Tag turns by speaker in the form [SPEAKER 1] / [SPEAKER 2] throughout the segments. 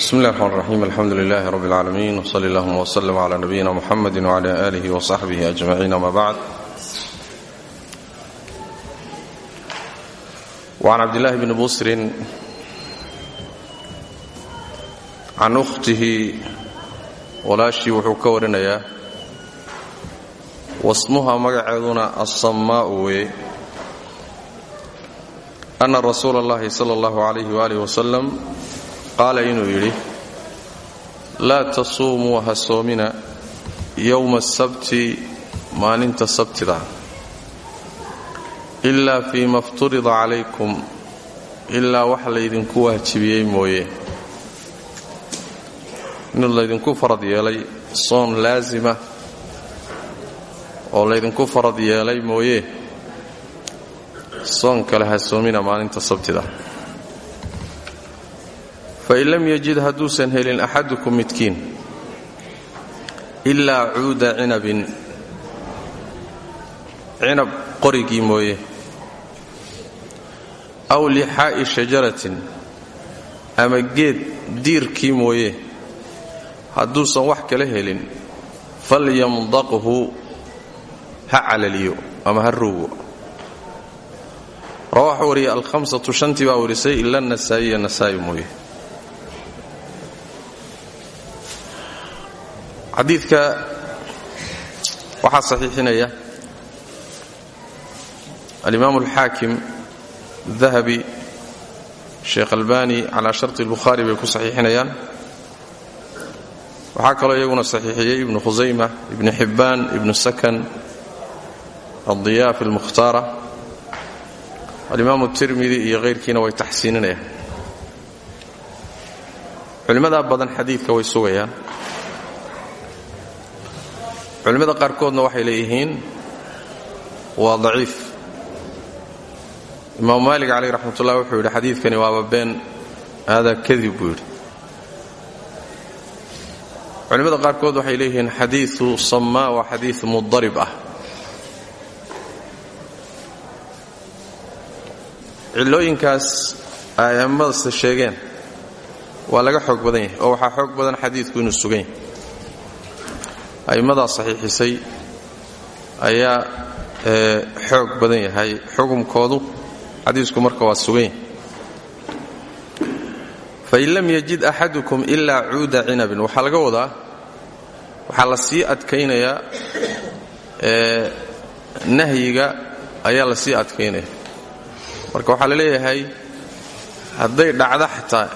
[SPEAKER 1] بسم الله الرحمن الرحيم الحمد لله رب العالمين وصلى اللهم وسلم على نبينا محمد وعلى آله وصحبه أجمعين ما بعد وعن عبد الله بن بصر can ukhtihi walaashii wuxuu ka warinayaa wasmuha magaceeduna assammaa'u weye anna rasuula اllahi sala اllahu calayhi waaalih wasalam qaala inuu yidhi laa tasuumuu ha soomina yowma asabti maalinta sabtida ilaa fii ma fturida calaykum ilaa wax laydinku waajibiyey mooye. Mid laydinku farad yeelay soon laasima oo laydinku farad yeelay mooye soon kale ha soomina maalinta sabtida fain lam yajid hadduusan helin axadukum midkiin ilaa cuuda cinabin cinab qorigii mooye aw lixaa'i shajaratin ama geed diirkii mooye hadduusan wax kala helin falyamdaqhu ha calaliyo ama ha ruugo rawaaxu wariya alhamsatu shantii baa warisay ila nasaa'iya nasaa'i mooye xadiidka waxaa saxiixinaya. Alimaam alxaakim dahabi sheekh albani calaa sharti albukhaari bay ku saxiixinayaan. Waxaa kaloo iyaguna saxiixiyey ibnu khusayma ibnu xibbaan ibnu sakan addiya fi lmukhtaara alimaamu tirmidi iyo hayrkiina way taxsiininayaan. Culimmadaa badan xadiidka way sugayaan culimmada qaarkoodna waxay leeyihiin waa daciif. Imaamu maalik caleyh raxmat ullah wuxuu yidhi xadiidkani waaba been haadaa kadib buu yidhi. Culimmada qaarkood waxay leeyihiin xadiiu sammaa waa xadii mudarib ah. Cillooyinkaas ay a'immadaste sheegeen waa laga xoog badan yahay oo waxaa xoog badan xadiidku inuu sugan a'immadaa saxiixisay ayaa xoog badan yahay xukumkoodu. Xadiisku marka waa sugan yahay. Fain lam yajid axadukum ilaa cuuda cinabin. Waxaa laga wadaa waxaa la sii adkaynayaa nahyiga ayaa la sii adkaynaya. Marka waxaa la leeyahay hadday dhacdo xataa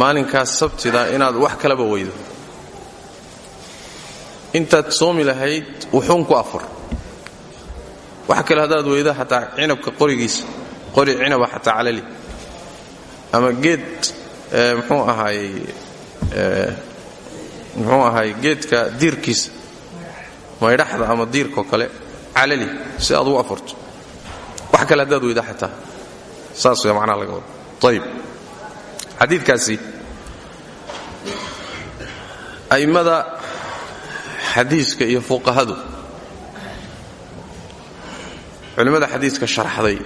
[SPEAKER 1] maalinkaas sabtida inaad wax kalaba weydo intaad soomi lahayd wuxuun ku afur. Wax kale haddaad weydo xataa cinabka qorigiisa qori cinaba xataa calali. Ama geed mxuu ahaayey muxuu ahaay geedka diirkiisa maydhaxda ama diirkao kale calali si aad ugu afurto. Wax kale haddaad weyda xataa. Saas way macnaha laga wada ayib xadiidkaasi a'immada xadiiska iyo fuqahadu. Culimmada xadiiska sharxday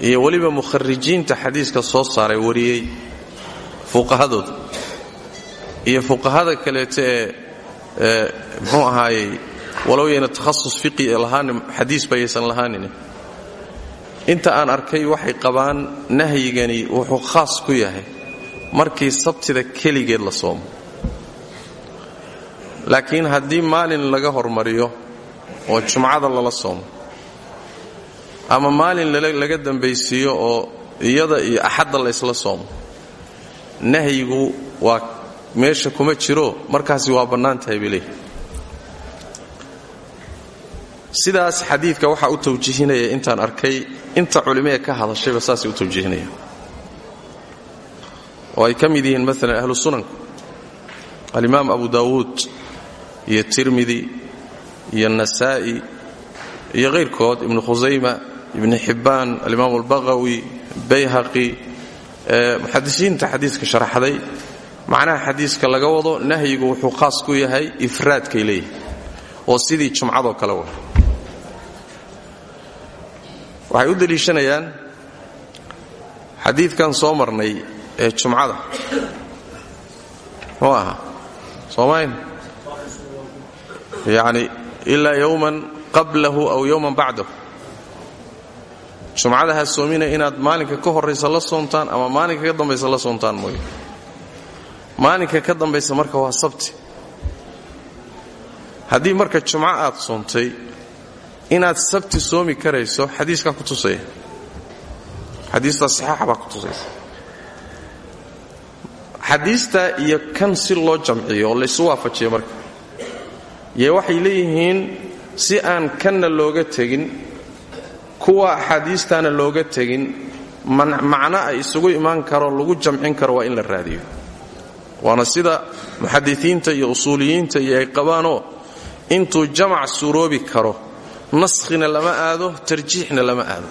[SPEAKER 1] iyo weliba mukharijiinta xadiiska soo saaray wariyey fuqahadooda iyo fuqahada kaleeto ee mxuu ahaayey walow yayna takhasus fiqi ee lahaanin xadiis bayaysan lahaanin inta aan arkay waxay qabaan nahyigani wuxuu khaas ku yahay. Markii sabtida keligeed la soomo laakiin haddii maalin laga hormariyo oo jumcada lala soomo ama maalin laga dambaysiiyo oo iyada iyo axadda la ysla soomo nahyigu waa meesha kuma jiro markaasi waa bannaan tahay bay leeyihi sidaas xadiidka waxaa u tawjiihinaya intaan arkay inta culimee ka hadashayba saasay u tawjiihinayaan oo ay ka mid yihiin maalan ahlu alimaam abu daawuud iyo tirmidi iyo nasaa'i iyo kayrkood ibnu khusayma ibni xibbaan alimaam albaqawi bayhaqi muxadisiinta xadiiska sharaxday. Macnaha xadiiska laga wado nahyigu wuxuu khaas ku yahay ifraadkay leeyihi oo sidii jumcadoo kale wa waxay u deliishanayaan xadiidkan soo marnay ee jumcada. Muu aha? Soomayn yacni ilaa yowman qablahu aw yowman bacdahu. Jumcada ha soomina inaad maalinka ka horraysa la soontaan ama maalinka ka dambaysa la soontaan mooye. Maalinka ka dambaysa marka waa sabti. Haddii marka jumco aad soontay inaad sabti soomi karayso xadiiskaa ku tusaya. Xadiistaa saxaaxa baa ku tusaysa. Xadiistaa iyo kan si loo jamciyo oo laysu waafajiyo marka yee waxay leeyihiin si aan kanna looga tegin kuwa axaadiistaana looga tegin macno ay isugu imaan karo lagu jamcin karo waa in la raadiyo. Waana sida muxadisiinta iyo usuuliyiinta iyo ay qabaanoo intuu jamac suroobi karo naskhina lama aado tarjiixna lama aado.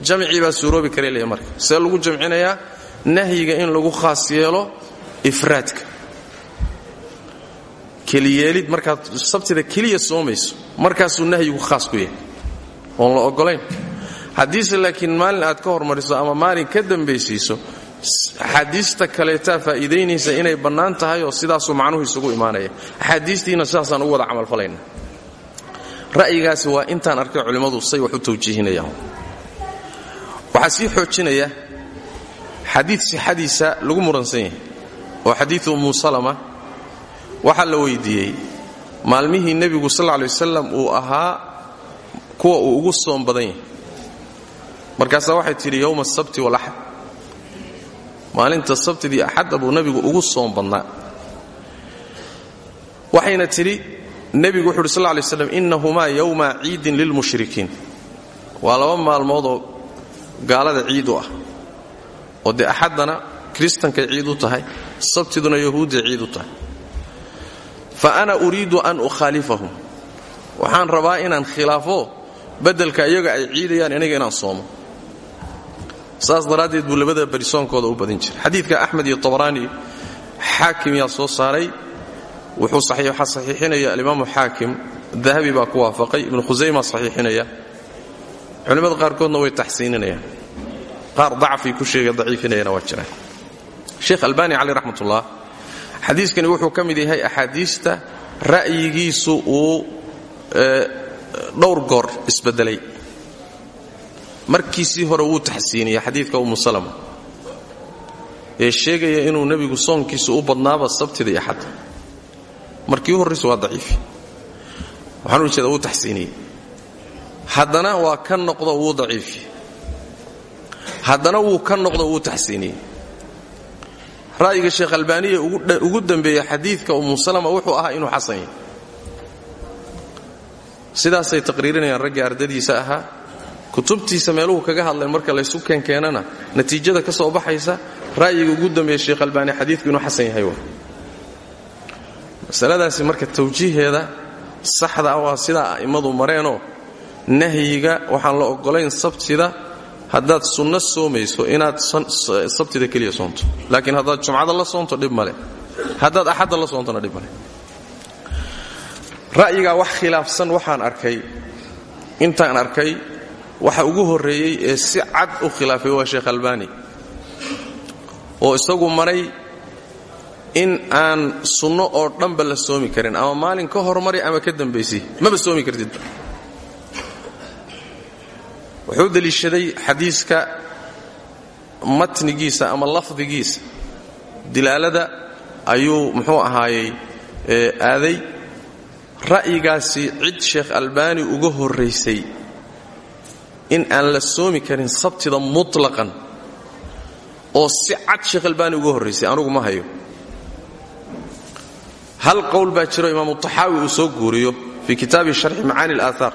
[SPEAKER 1] Jamcii baa suuroobi kara leeya marka. See lagu jamcinayaa nahyiga in lagu khaas yeelo ifraadka keliyeelid markaad sabtida keliya soomayso markaasuu nahyigu khaas ku yahay. Oon la ogolayn haddiise laakiin maalin aad ka hormariso ama maalin ka dambaysiiso axaadiista kaleetaa faa'iidaynaysa inay bannaan tahay oo sidaasuu macnuhu isugu imaanaya. Axaadiistiina sidaasaan ugu wada camalfalayna ra'yigaasi waa intaan arkay culimmadu say wax u tawjiihinayaan. Waxaa sii xoojinaya xadiid sixadiisa lagu muransan yahay oo xadiidu ummu salama waxaa la weydiiyey maalmihii nebigu sal alay wasalam uu ahaa kuwa uu ugu soom badan yahay. Markaasaa waxay tidhi yowma asabti walaxad maalinta sabtidii axadda buu nebigu ugu soom badnaa. Waxayna tidhi nebigu wuxu uhi sal lay slam innahumaa yowma ciidin lilmushrikiin waa laba maalmoodoo gaalada ciid ah. Oo dee axaddana kiristankay ciid u tahay sabtiduna yahuudday ciid u tahay fa ana uriidu an ukhaalifahum. Waxaan rabaa inaan khilaafo beddelka iyaga ay ciidayaan aniga inaan soomo. Saas daraaddeed buu barisoonkooda u badin jiray. Xadiidka axmed iyo tabaraani xaakim yaa soo saaray. Wuxuu saxiixinaya alimaamu xaakim. Dahabi baa ku waafaqay. Ibnu khusayma saxiixinaya. Culimmada qaarkoodna way taxsiininayaan. Qaar dacfay ku sheega daciifinayana waa jiraan. Sheekh caleyh raxmatullah xadiiskani wuxuu ka mid yahay axaadiista ra'yigiisu uu dhowr goor isbedelay. Markiisii hore wuu taxsiiniyey xadiidka ummu salama ee sheegaya inuu nebigu soonkiisu u badnaaba sabtida iyo markii u horraysa waa daciifi waxaan jeeda wuu taxsiiniyey. Haddana waa ka noqdo wuu daciifi haddana wuu ka noqdo wuu taxsiiniyey ra'yiga sheekh albaaniya ugu dambeeya xadiidka ummu salama wuxuu ahaa inuu xasan yahay sidaasay taqriirinayaan raggii ardadiisa ahaa. Kutubtiisa meeluhu kaga hadleen marka laysu keenkeenana natiijada ka soo baxaysa ra'yiga ugu dambeeya sheekh albaani xadiidku inuu xasan yahay wa masaladaasi marka tawjiiheeda saxda ah waa sidaa a'immadu mareenoo nahyiga waxaan la oggolayn sabtida haddaad sunno soomayso inaad sabtida keliya soonto. Laakiin haddaad jumcada la soonto dhib male haddaad axadda la soontona dhib male ra'yigaa wax khilaafsan waxaan arkay intaan arkay waxa ugu horreeyey ee si cad u khilaafay waa sheekh albani oo isagu maray in aan sunno oo dhanba la soomi karin ama maalin ka hormari ama ka dambaysay maba soomi kartidba wuxuu deliishaday xadiiska matnigiisa ama lafdigiisa. Dilaalada ayuu muxuu ahaayey aaday ra'yigaasi cid sheekh albaani uga horraysay in aan la soomi karin sabtida mutlaqan oo si cad sheekh albaani uga horraysay anugu ma hayo. Hal qowl baa jiro imaamu taxaawi uu soo guuriyo fii kitaabi sharxi macaani alaahaar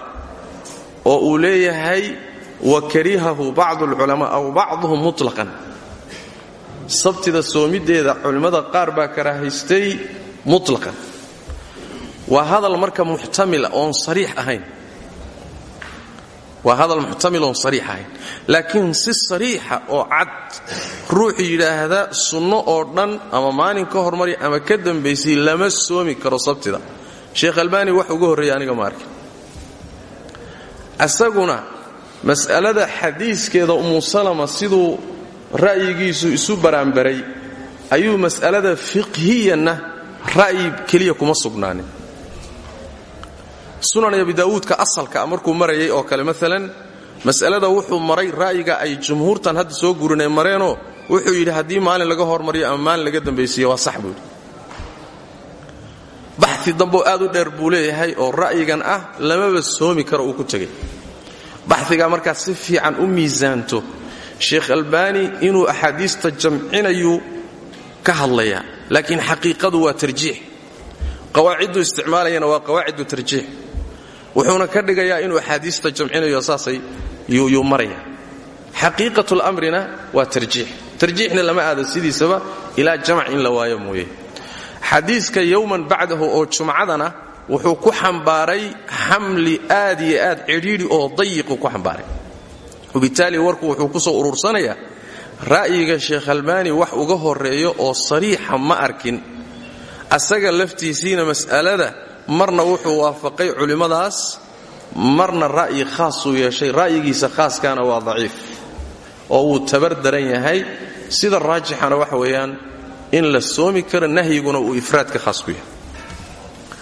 [SPEAKER 1] oo uu leeyahay wa karihahu bacdu alculamaa aw bacduhum mutlaqan. Sabtida soomiddeeda culimmada qaar baa karaahaystay mutlaqan. Waa hadal marka muxtamila oon sariix ahayn. Waa hadal muxtamil oon sariix ahayn. Laakiin si sariixa oo cad ruuxu yidhaahda sunno oo dhan ama maalin ka hormari ama ka dambaysay lama soomi karo sabtida. Sheekh albaani wax uga horreeya aniga ma mas'alada xadiiskeeda umu salama siduu ra'yigiisu isu baraanbaray ayuu mas'alada fiqhiyanna ra'yi keliya kuma sugnaanin. Sunan abi daawuudka asalka markuu marayay oo kale maalan mas'alada wuxuu maray ra'yiga ay jumhuurtan hadda soo gurinay mareenoo wuxuu yidhi haddii maalin laga hormariyo ama maalin laga dambaysiiyo waa sax buu yidhi. Baxi dambeoo aad u dheer buu leeyahay oo ra'yigan ah lamaba soomi karo uu ku tegay baxigaa markaa si fiican u miisaanto sheekh albaani inuu axaadiista jamcinayuu ka hadlayaa laakiin xaqiiqadu waa tarjiix. Qawaaciddu isticmaalayana waa qawaacidu tarjiix. Wuxuuna ka dhigayaa inuu axaadiista jamcinayo saasay yuu maraya xaqiiqatulamrina waa tarjiix. Tarjiixna lama aado sidiisaba ilaa jamac in la waayo mooye. Xadiiska yowman bacdahu oo jumcadana wuxuu ku xambaaray xamli aad iyo aad cidhiidhi oo dayiqu ku xambaaray. Wabitaali warku wuxuu ku soo urursanayaa ra'yiga sheekh albaani wax uga horreeyo oo sariixa ma arkin. Asaga laftiisiina mas'alada marna wuxuu waafaqay culimmadaas marna ra'yi khaasuu yeeshay ra'yigiisa khaaskaana waa daciif. Oo wuu tabar daran yahay sida raajixana waxa weeyaan in la soomi karo nahyiguna uu ifraadka khaas ku yahay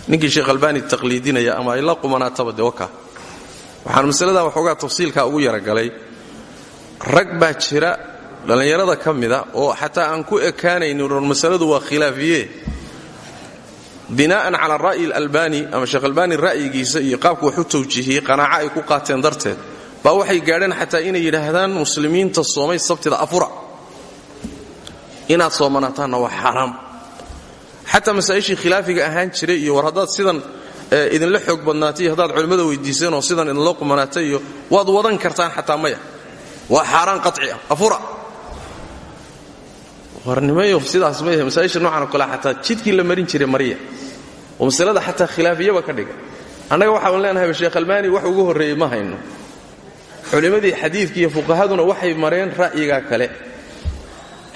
[SPEAKER 1] ninkii sheekh albaani taqliidinaya ama ay la qumanaataba de waka. Waxaan masalada waxoogaa tafsiilkaa ugu yaragalay rag baa jira dhallinyarada ka oo xataa aan ku ekaanaynin or masaladu waa khilaafiye binaa'an cala ra'yi alalbani ama sheekh albaani ra'yigiisa iyo qaabku wax u tawjiihiyey ay ku qaateen darteed baa waxay gaadheen xataa inay yidhaahdaan muslimiinta soomay sabtida afura. Inaad soomanaataanna waa xaaraam xataa masaa'ishii khilaafiga ahaan jiray iyo war haddaad sidan idinla xoog badnaatay haddaad culimmada weydiiseen oo sidan idinloo qumanaatay iyo waad wadan kartaan xataa maya. Waa xaaraan qaci ah afura. Warnimayo sidaas ma masaa'isha noocan oo kale xataa la marin jiray mariya. Oo masalada xataa khilaafiyaba ka dhiga. Annaga waxaan leenahayba sheekh albaani wax ugu horreeyey ma hayno. Culimmadii xadiidka iyo waxay mareen ra'yigaa kale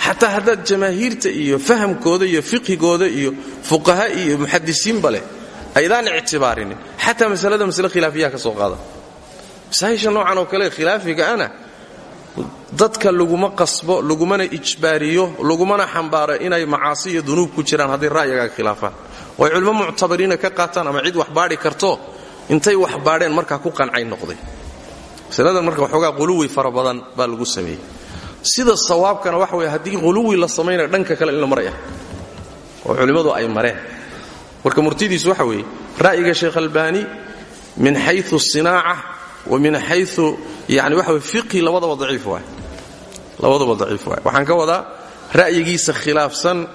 [SPEAKER 1] xataa haddaad jamaahiirta iyo fahamkooda iyo fiqhigooda iyo fuqaha iyo muxadisiinba leh aydaan ictibaarinin. Xataa masalada masle khilaafiyaha ka soo qaada. Masaa'isha noocan oo kale khilaafigaana dadka laguma qasbo lagumana ijbaariyo lagumana xambaaro inay macaasi iyo dunuub ku jiraan hadday ra'yigaaga khilaafaan. Oo ay muctabariina ka qaataan ama cid wax baadhi karto intay wax baadheen markaa ku qancay noqday. Masaladan marka waxoogaa quluwi fara badan baa lagu sameeyey sida sawaabkana waxa weye haddii quluwi la samaynayo dhanka kale in la maraya oo culimmadu ay mareen. Marka murtidiisu waxa weeye ra'yiga sheekh albaani min xayu sinaaca wa min xayu yani waxa weye fiqhi labadaba daciif waay. Labadaba daciif waay. Waxaan ka wadaa ra'yigiisa khilaafsan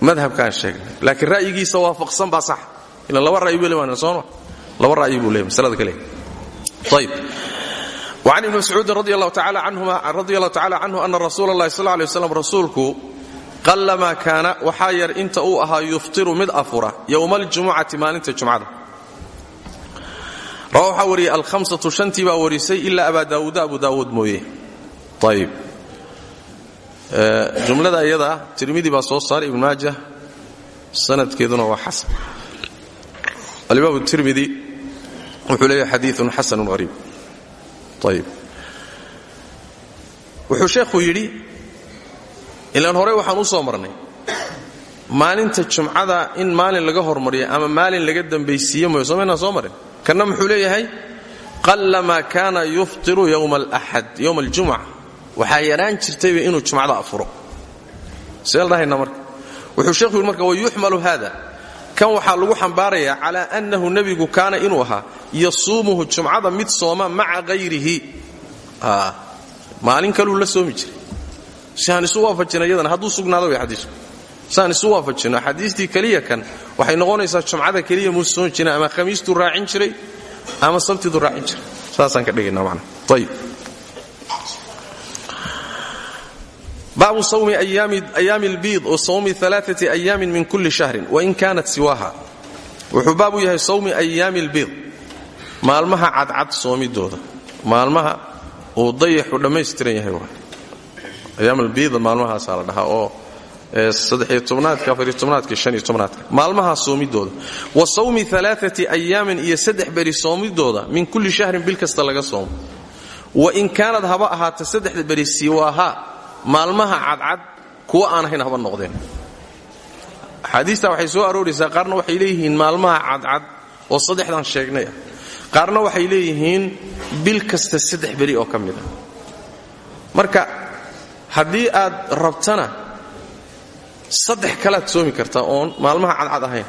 [SPEAKER 1] madhabkaan sheegnay. Laakiin ra'yigiisa waafaqsan baa sax. Ilan laba ra'yi buu leeyahay sooma laba ra'yi buu leeyahay kale ayib an ibni mascuudin radi allahu tacaala canhu ana rasuula allahi sal lay waslam rasuulku qallamaa kaana waxaa yar inta uu ahaa yuftiru mid afura yowma aljumucati maalinta jumcada waxaa wariyey alhamsatu shantii baa warisay ilaa abaa daawuuda abu daawuud mooye ayib jumlada iyada tirmidi baa soo saaray ibn maaja sanadkeeduna waa xasan alimaam tirmidi wuxuu leeyahay xadiiun xasanu hariib ayib wuxuu sheekhu yidhi ilaan hore waxaan u soo marnay. Maalinta jumcada in maalin laga hormariyo ama maalin laga dambaysiiye mooy somaynaan soo marin? Kanna muxuu leeyahay qallamaa kaana yuftiru yowma alaxad yowma aljumca waxaa yaraan jirtayba inuu jumcada afuro. Seeldhahayna marka. Wuxuu sheekhu yidhi marka wayuxmalu haada kan waxaa lagu xambaarayaa calaa annahu nebigu kaana inuu ahaa yasuumuhu jumcada mid sooma maca hayrihi maalin kaluu la soomi jiray. Si aan isu waafajino iyadana hadduu way xadiisku. Si aan isu waafajino axaadiistii keliya kan waxay noqonaysaa jumcada keliya muu soomi jiray ama khamiistuu raacin jiray ama sabtiduu raacin jiray. Saasaan ka dhigayna macna. Ayib baabu sawmi ayaami albiid o sawmi alaaati ayaamin min kulli shahrin wain kaanat siwaaha. Wuxuu baab u yahay sawmi ayaami albiid. Maalmaha cadcad soomidooda maalmaha uu dayaxu dhammaystiran yahay waa ayaam albiida maalmahaasaa la dhahaa oo tobnaadka maalmahaa soomidooda wa sawmi alaaati ayaamin iyo saddex beri soomidooda min kulli shahrin bil kasta laga soomo. Wa in kaanad haba ahaata saddexda beri siwaahaa maalmaha cadcad kuwa aan ahayn haba noqdeen. Axaadiista waxay soo arooraysaa qaarna waxay leeyihiin maalmaha cadcad oo saddexdan sheegnay ah. Qaarna waxay leeyihiin bil kasta saddex beri oo ka mid a marka haddii aad rabtana saddex kalaad soomi kartaa oon maalmaha cadcad ahayn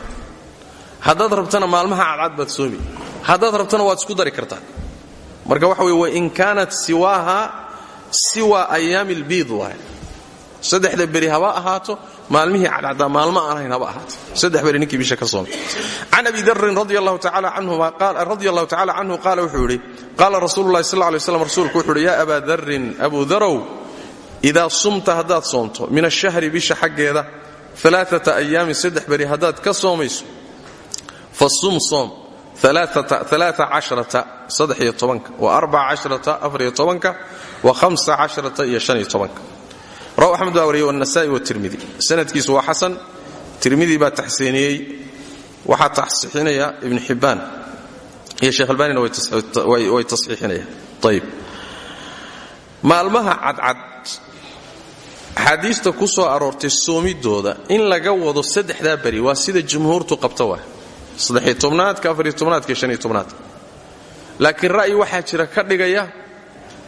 [SPEAKER 1] haddaad rabtana maalmaha cadcad baad soomi haddaad rabtana waad isku dari kartaa. Marka waxa weye wain kaanat siwaaha siwa ayaami albiid waay. Saddexda beri haba ahaato maalmihii cadcaddaa maalmo aan ahayn haba ahaato. Saddex beri bisha ka soomay can abi darin radi allahu tacala canhu qaala wuxuu yidhi qaala rasuulu lahi sal lay slam rasuulku wuxuu yidhi yaa abaa abu darow idaa sumta haddaad soomto min ashahri bisha xaggeeda alaaata ayaamin saddex beri haddaad ka soomayso sum aaaaiyo tobanka wa arbaca cashrata afariyo tobanka wa hamsa cashrata iyo shaniyo tobanka. raw axmed baa wariyey wanasa'i watirmidi sanadkiisu waa xasan tirmidi baa taxsiiniyey waxaa taxsiixinaya ibnu xibbaan iyo sheekh albaanina way tasxiixinayaan ayib maalmaha cadcad axaadiista ku soo aroortay soomidooda in laga wado saddexdaa beri waa sida jumhuurtu qabta waa laakiin ra'yi waxaa jira ka dhigaya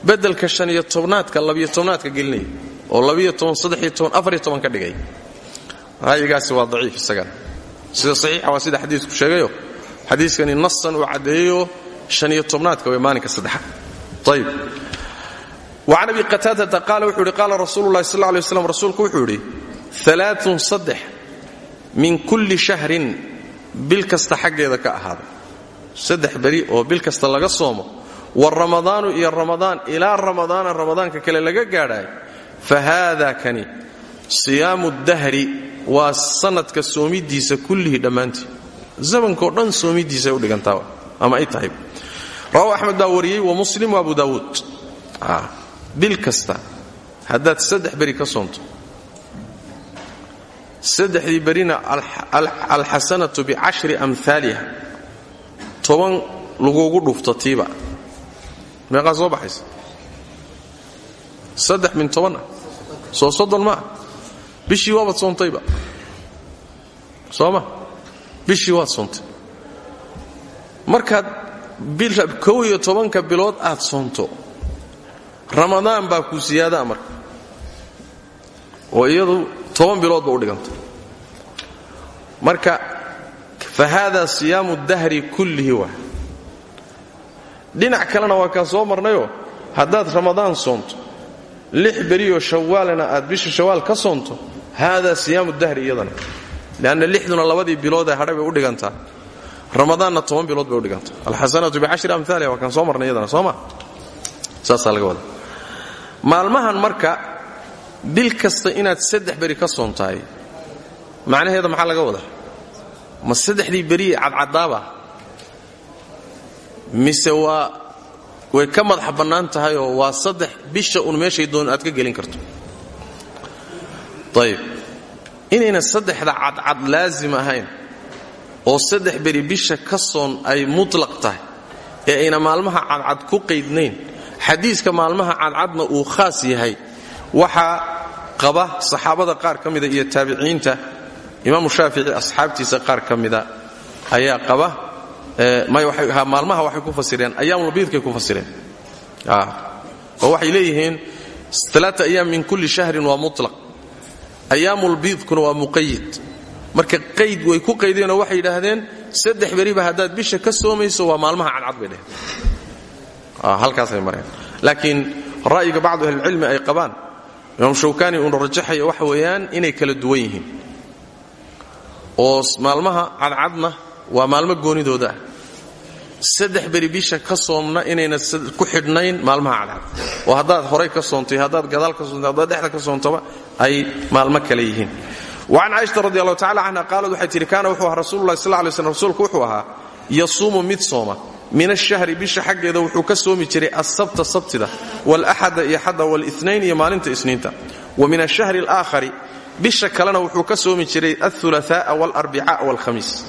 [SPEAKER 1] beddelka shaniyo tobnaadka labiyo tobnaadka gelinaya oo ka dhigaya. Ra'yigaasi waa daciif isagana sida saxiixa waa sida xadiisku sheegayo. Xadiiskani nasan uu caddeeyo shaniyo tobnaadka way maalinka saddexaad ayib wacan abi qataadata qaala wuxuu yidhi qaala rasuulu lahi sal lay rasuulku wuxuu yidhi alaaun saddex min kulli shahrin bil kasta xaggeeda ka ahaaday saddex beri oo bil kasta laga soomo. Wa ramadaanu iyo ramadaan ilaa ramadaana ramadaanka kale laga gaadhaay. Fa haada kani siyaamu dahri waa sanadka soomidiisa kullihii dhammaantii. Zamankao dhan soomidiisaay udhigantaa ama ay tahay. Rawahu axmed baa wariyey wa muslim wa abu daawuud bil kasta haddaad saddex beri ka soonto saddexdii berina alxasanatu bicashri amhaaliha toban lagugu dhufto tiiba. Meeqaa soo baxaysa? Saddex min toban ah? Soo soddon maa bishii waabaad soontayba. Soo ma? Bishii waad soontay. Markaad kow iyo tobanka bilood aad soonto ramadaan baa kuu siyaadaa marka. Oo iyadu toban bilood ba u dhiganta marka fa haada siyaamu dahri kullihi waa dhinac kalena waa kaan soo marnayoo haddaad ramadaan soonto lix beriyoo shawaalana aad bisha shawaal ka soonto haadaa siyaamu dahri iyadana. Leanna lixduna labadii biloodee hadhay bay u dhigantaa. Ramadaanna toban bilood bay u dhigantaa. Alxasanatu bicashri amhaaliha waa kaan soo marnay iyadana soo ma? Saasaa maalmahan marka bil kasta inaad saddex beri ka soontahay macnaheeda maxaa laga wadaa? Ma saddexdii beriye cadcadaaba mise waa way ka madax bannaan tahayoo waa saddex bisha un meeshay doon aad ka gelin karto. Ayib inayna saddexda cadcad laasim ahayn oo saddex beri bisha ka soon ay mutlaq tahay ee ayna maalmaha cadcad ku qaydnayn xadiiska maalmaha cadcadna uu khaas yahay. Waxaa qaba saxaabada qaar ka iyo taabiciinta. Imaamu shaafici asxaabtiisa qaar ka ayaa qaba maalmaha waxay ku fasireen ayaamulbiidkay ku fasireen. Oo waxay leeyihiin alaaa ayaam min kulli shahrin waa mutlaq. Ayaamulbiidkuna waa muqayid marka qayd way ku qaydeenoo waxay yidhaahdeen saddex beriba haddaad bisha ka soomayso waa maalmaha cadcad bay dheheen halkaasay mareen. Laakiin ra'yiga bacdu ahlilcilmi ay qabaan imaam shawkani uuna rajaxaya waxa weeyaan inay kala duwan yihiin. Oo maalmaha cadcadna waa maalmo goonidooda ah. Saddex beri bisha ka soomna inayna ku xidhnayn maalmaha cadcad. Oo haddaad horay ka soontay haddaad gadaal ka soontay haddaad dhexda ka soontaba ay maalmo kale yihiin. Wacan caaishata radi allahu tacala canha qaalad waxay tihi kaana wuxuu ahaa rasulullahi sal lay slm rasuulku wuxuu ahaa yasuumu mid sooma min ashahri bisha xaggeeda wuxuu ka soomi jiray asabta sabtida walaxada iyo xada wlinayn iyo maalinta isniinta. Wa min ashahri alaakhari bisha kalena wuxuu ka soomi jiray alulaaa wlarbicaa wlhamiis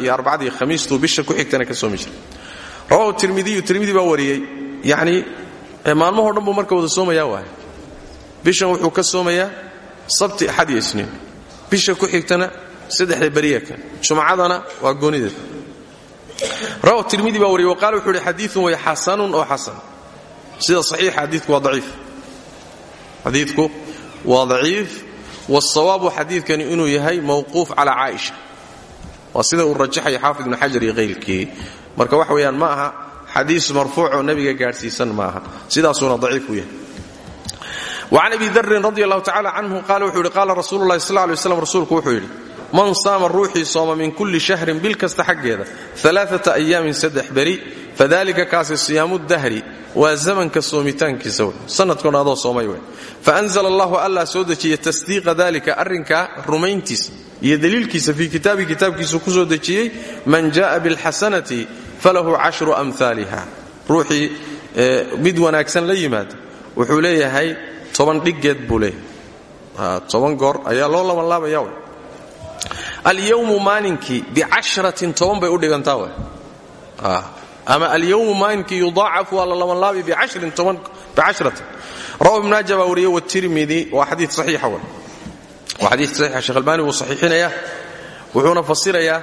[SPEAKER 1] iyo arbacada iyo khamiistuu bisha ku xigtana ka soomi jiray. Rawahu tirmidiyu tirmidi baa wariyey yacnii maalmahoo dhan buu marka wada soomayaa waay bishan wuxuu ka soomayaa sabti axad iyo isniin. Bisha ku xigtana saddexda beriya kan jumcadana waa goonideed rawahu tirmidi baa wariyey waqaala wuxuu ihi xadiiun way xasanun oo sida saxiixa xadiidku waa daciif. Xadiidku waa daciif wasawaabu xadiidkani inuu yahay mawquuf calaa caaisha. Waa sida uu rajaxaya xaafid ibnu xajar iyo marka wax weeyaan ma aha xadiis marfuucoo nebiga gaadhsiisan ma aha. Sidaasuuna daciif u yahay. Wacan abi darin radi allahu tacala canhu qaala wuxuu yidhi qaala rasuulu lahi sal lay slam rasuulku man saama ruuxii sooma min kulli shahrin bil kasta xaggeeda alaaata ayaamin saddex beri fadalika kaasi siyaamu dahri waa zamanka soomitaankiisa wey sanadkoona adoo soomay wey faanzla allahu allah soo dejiya tasdiiqa dalika arrinkaa rumayntiisa iyo daliilkiisa fii kitaabi kitaabkiisu ku soo dejiyey man jaءa biاlxasanati falahu cashru amhaaliha ruuxii mid wanaagsan la yimaada wuxuu leeyahay toban dhiggeed buu leeyahay. Toban goor alyowmu maalinkii bicashratin toban bay u dhigantaa w ama alyowmu maalinkii yudaacaf waa la labanlaabi bicashrin toban bicashratin rawa ibn maaja baa wariyey watirmidi waa xadii saxiixa w waa xadii saxiixa sheekh albani wuu saxiixinayaa wuxuuna fasirayaa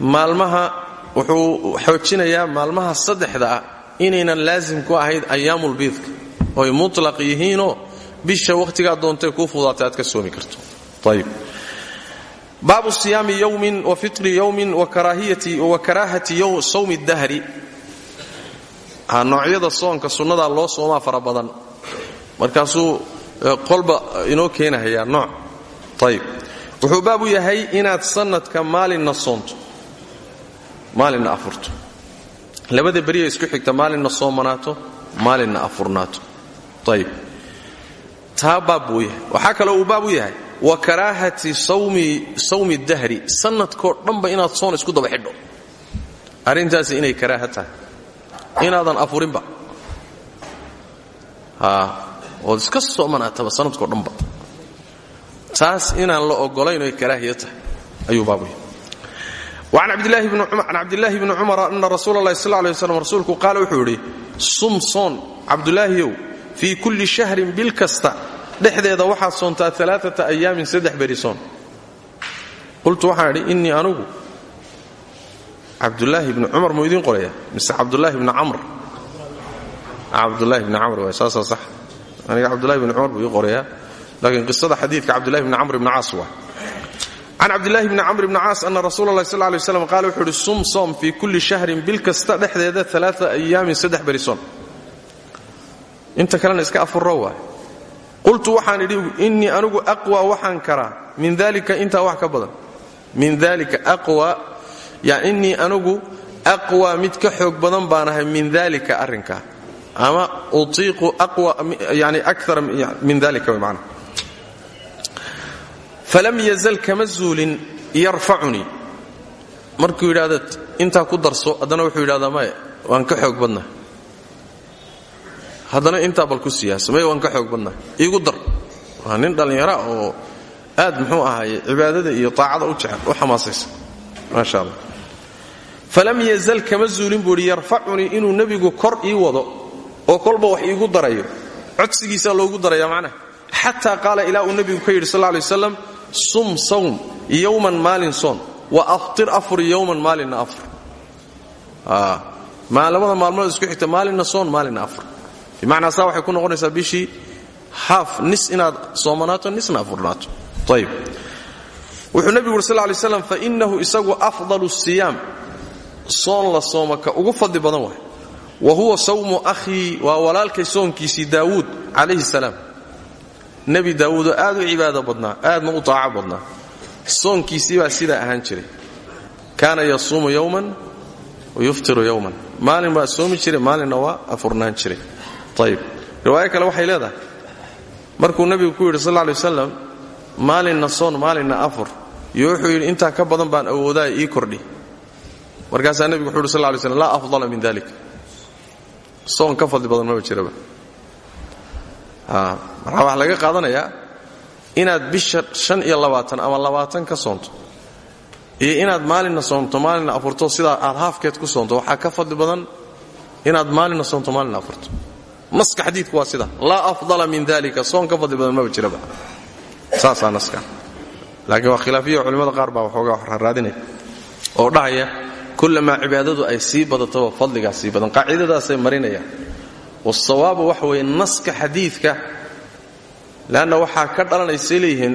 [SPEAKER 1] maalmaha wuxuu xoojinayaa maalmaha saddexda ah inaynan laasim ku ahayd ayaamulbiidka oy mutlaq yihiinoo bisha doontay kuu fudaatay ka soomi karto baabu siyaami yowmin wa fitri yowmin wa karaahati sawmi dahri noocyada soonka sunnadaa loo soomaa fara badan markaasuu qolba inoo keenahayaa nooc ayb wuxuu baab u yahay inaad sanadka maalinna soonto maalinna afurto labada beriya isku xigta maalinna soomanaato maalinna afurnaato ayb taa baab buu yahay baab yahay wa karaahati sawmi dahri. Sanadkoo dhanba inaad soon isku daba xidho. Arrintaasi inay karaaha inaadan afurinba. Ood iska soomanaataba sanadkoo dhanba. Taas inaan la ogolayn oy karaahiya tahay. Ayuu baab u yahay وcan cabdilaahi bni cumar ana rasuul اlahi sl lay wslam rasuulku qaala wuxuu idhi sum soon cabdulaahiyow fii kulli shahrin bil kasta dhexdeeda waxaad soontaa alaaata ayaamin saddex beri soon. qultu waxaan idhi anugu cabdulaahi bni cumar muu qoraya mise cabdulaahi bni camr. Cabdulaahi bni camr waay saasaa sax. Aniga cabdulahi bni cumar buu ii qorayaa laakiin qisada xadiidka cabdulahi bni camr bni caas waa can cabdilaahi bni camr bni caas ana rasuula lahi sal lay slam qaala wuxuu uhi sum soom kulli shahrin bil kasta dhexdeeda alaaa ayaamin saddex beri soon. Inta kalena iska afurro waay qultu waxaan idhi innii anigu aqwa waxaan karaa. Min dalika intaa wax ka badan. Min dalika aqwa yani innii anigu aqwa mid ka xoog badan baanahay min dalika arrinkaa ama utiiqu aqwa yani akara min dalika macna. Falam yazal kama zuulin markuu yidhaahdo intaa ku darso haddana wuxuu yidhahdaa maya waan ka xoog badnahay haddana intaa bal ku siyaasa maya waan ka xoog badnahay iigu dar. Waa nin dhallinyara oo aad muxuu ahaaye cibaadada iyo taacada u jecel. U xamaasaysa. Maasha allah. Falam yazal kama zuulin buu idhi yarfacunii inuu kor ii wado oo kolba wax iigu darayo. Codsigiisaa loogu daraya macnaha. Xataa qaala ilaa uu nebigu ka yidhi sal lay waslam sum sawm yowman maalin soon wa aftir afur yowman maalinna afur labada maalmood isku xigta maalinna soon maalinna afur bimacnaa saa waxay ku noqonaysaa bishii haaf nis inaad soomanaato nisna afurnaato ayb wuxuu nebigu uri sal lay slam fainahu isagu afdalu siyaam. Soon la sooma ugu fadli badan waay. Wa huwa sawmu akhii waa walaalkay soonkiisii daawuud calayhi salaam. Nebi daawuudoo aad u cibaado badnaa aadna u taaco badnaa. Soonkiisii baa sidaa ahaan jiray. Kaana yasuumu yowman wayuftiru yowman maalin baa soomi jiray maalinna waa afurnaan jiray ayib riwaayo kale waxay leedahay markuu nebigu ku yidhi sal lla alay wasalam maalinna soon maalinna afur iyo wuxuu intaa ka badan baan awoodaaya ii kordhi markaasaa nebigu wuxu yidhi sal lla lay afdala min dalik. Soon ka fadli badan maba jiraba. Markaa waxaa laga qaadanayaa inaad bisha shan iyo labaatan ama labaatan ka soonto iyo inaad maalinna soomto maalinna afurto sidaa aad haafkeed ku soonto waxaa ka fadli badan inaad maalinna soomto maalinna afurto naska xadiidku waa sida laa afdala min dalika soon ka fadli badan maba jiraba. Saasaa naska. Laakiin waa khilaafiya culimmada qaar baa waxoogaa raaraadinaya oo dhahaya kullamaa cibaadadu ay sii badataba fadligaa sii badan. Qaacidadaasay marinayaan. Wasawaabu waxa weeye naska xadiidka leanna waxaa ka dhalanaysay leeyihiin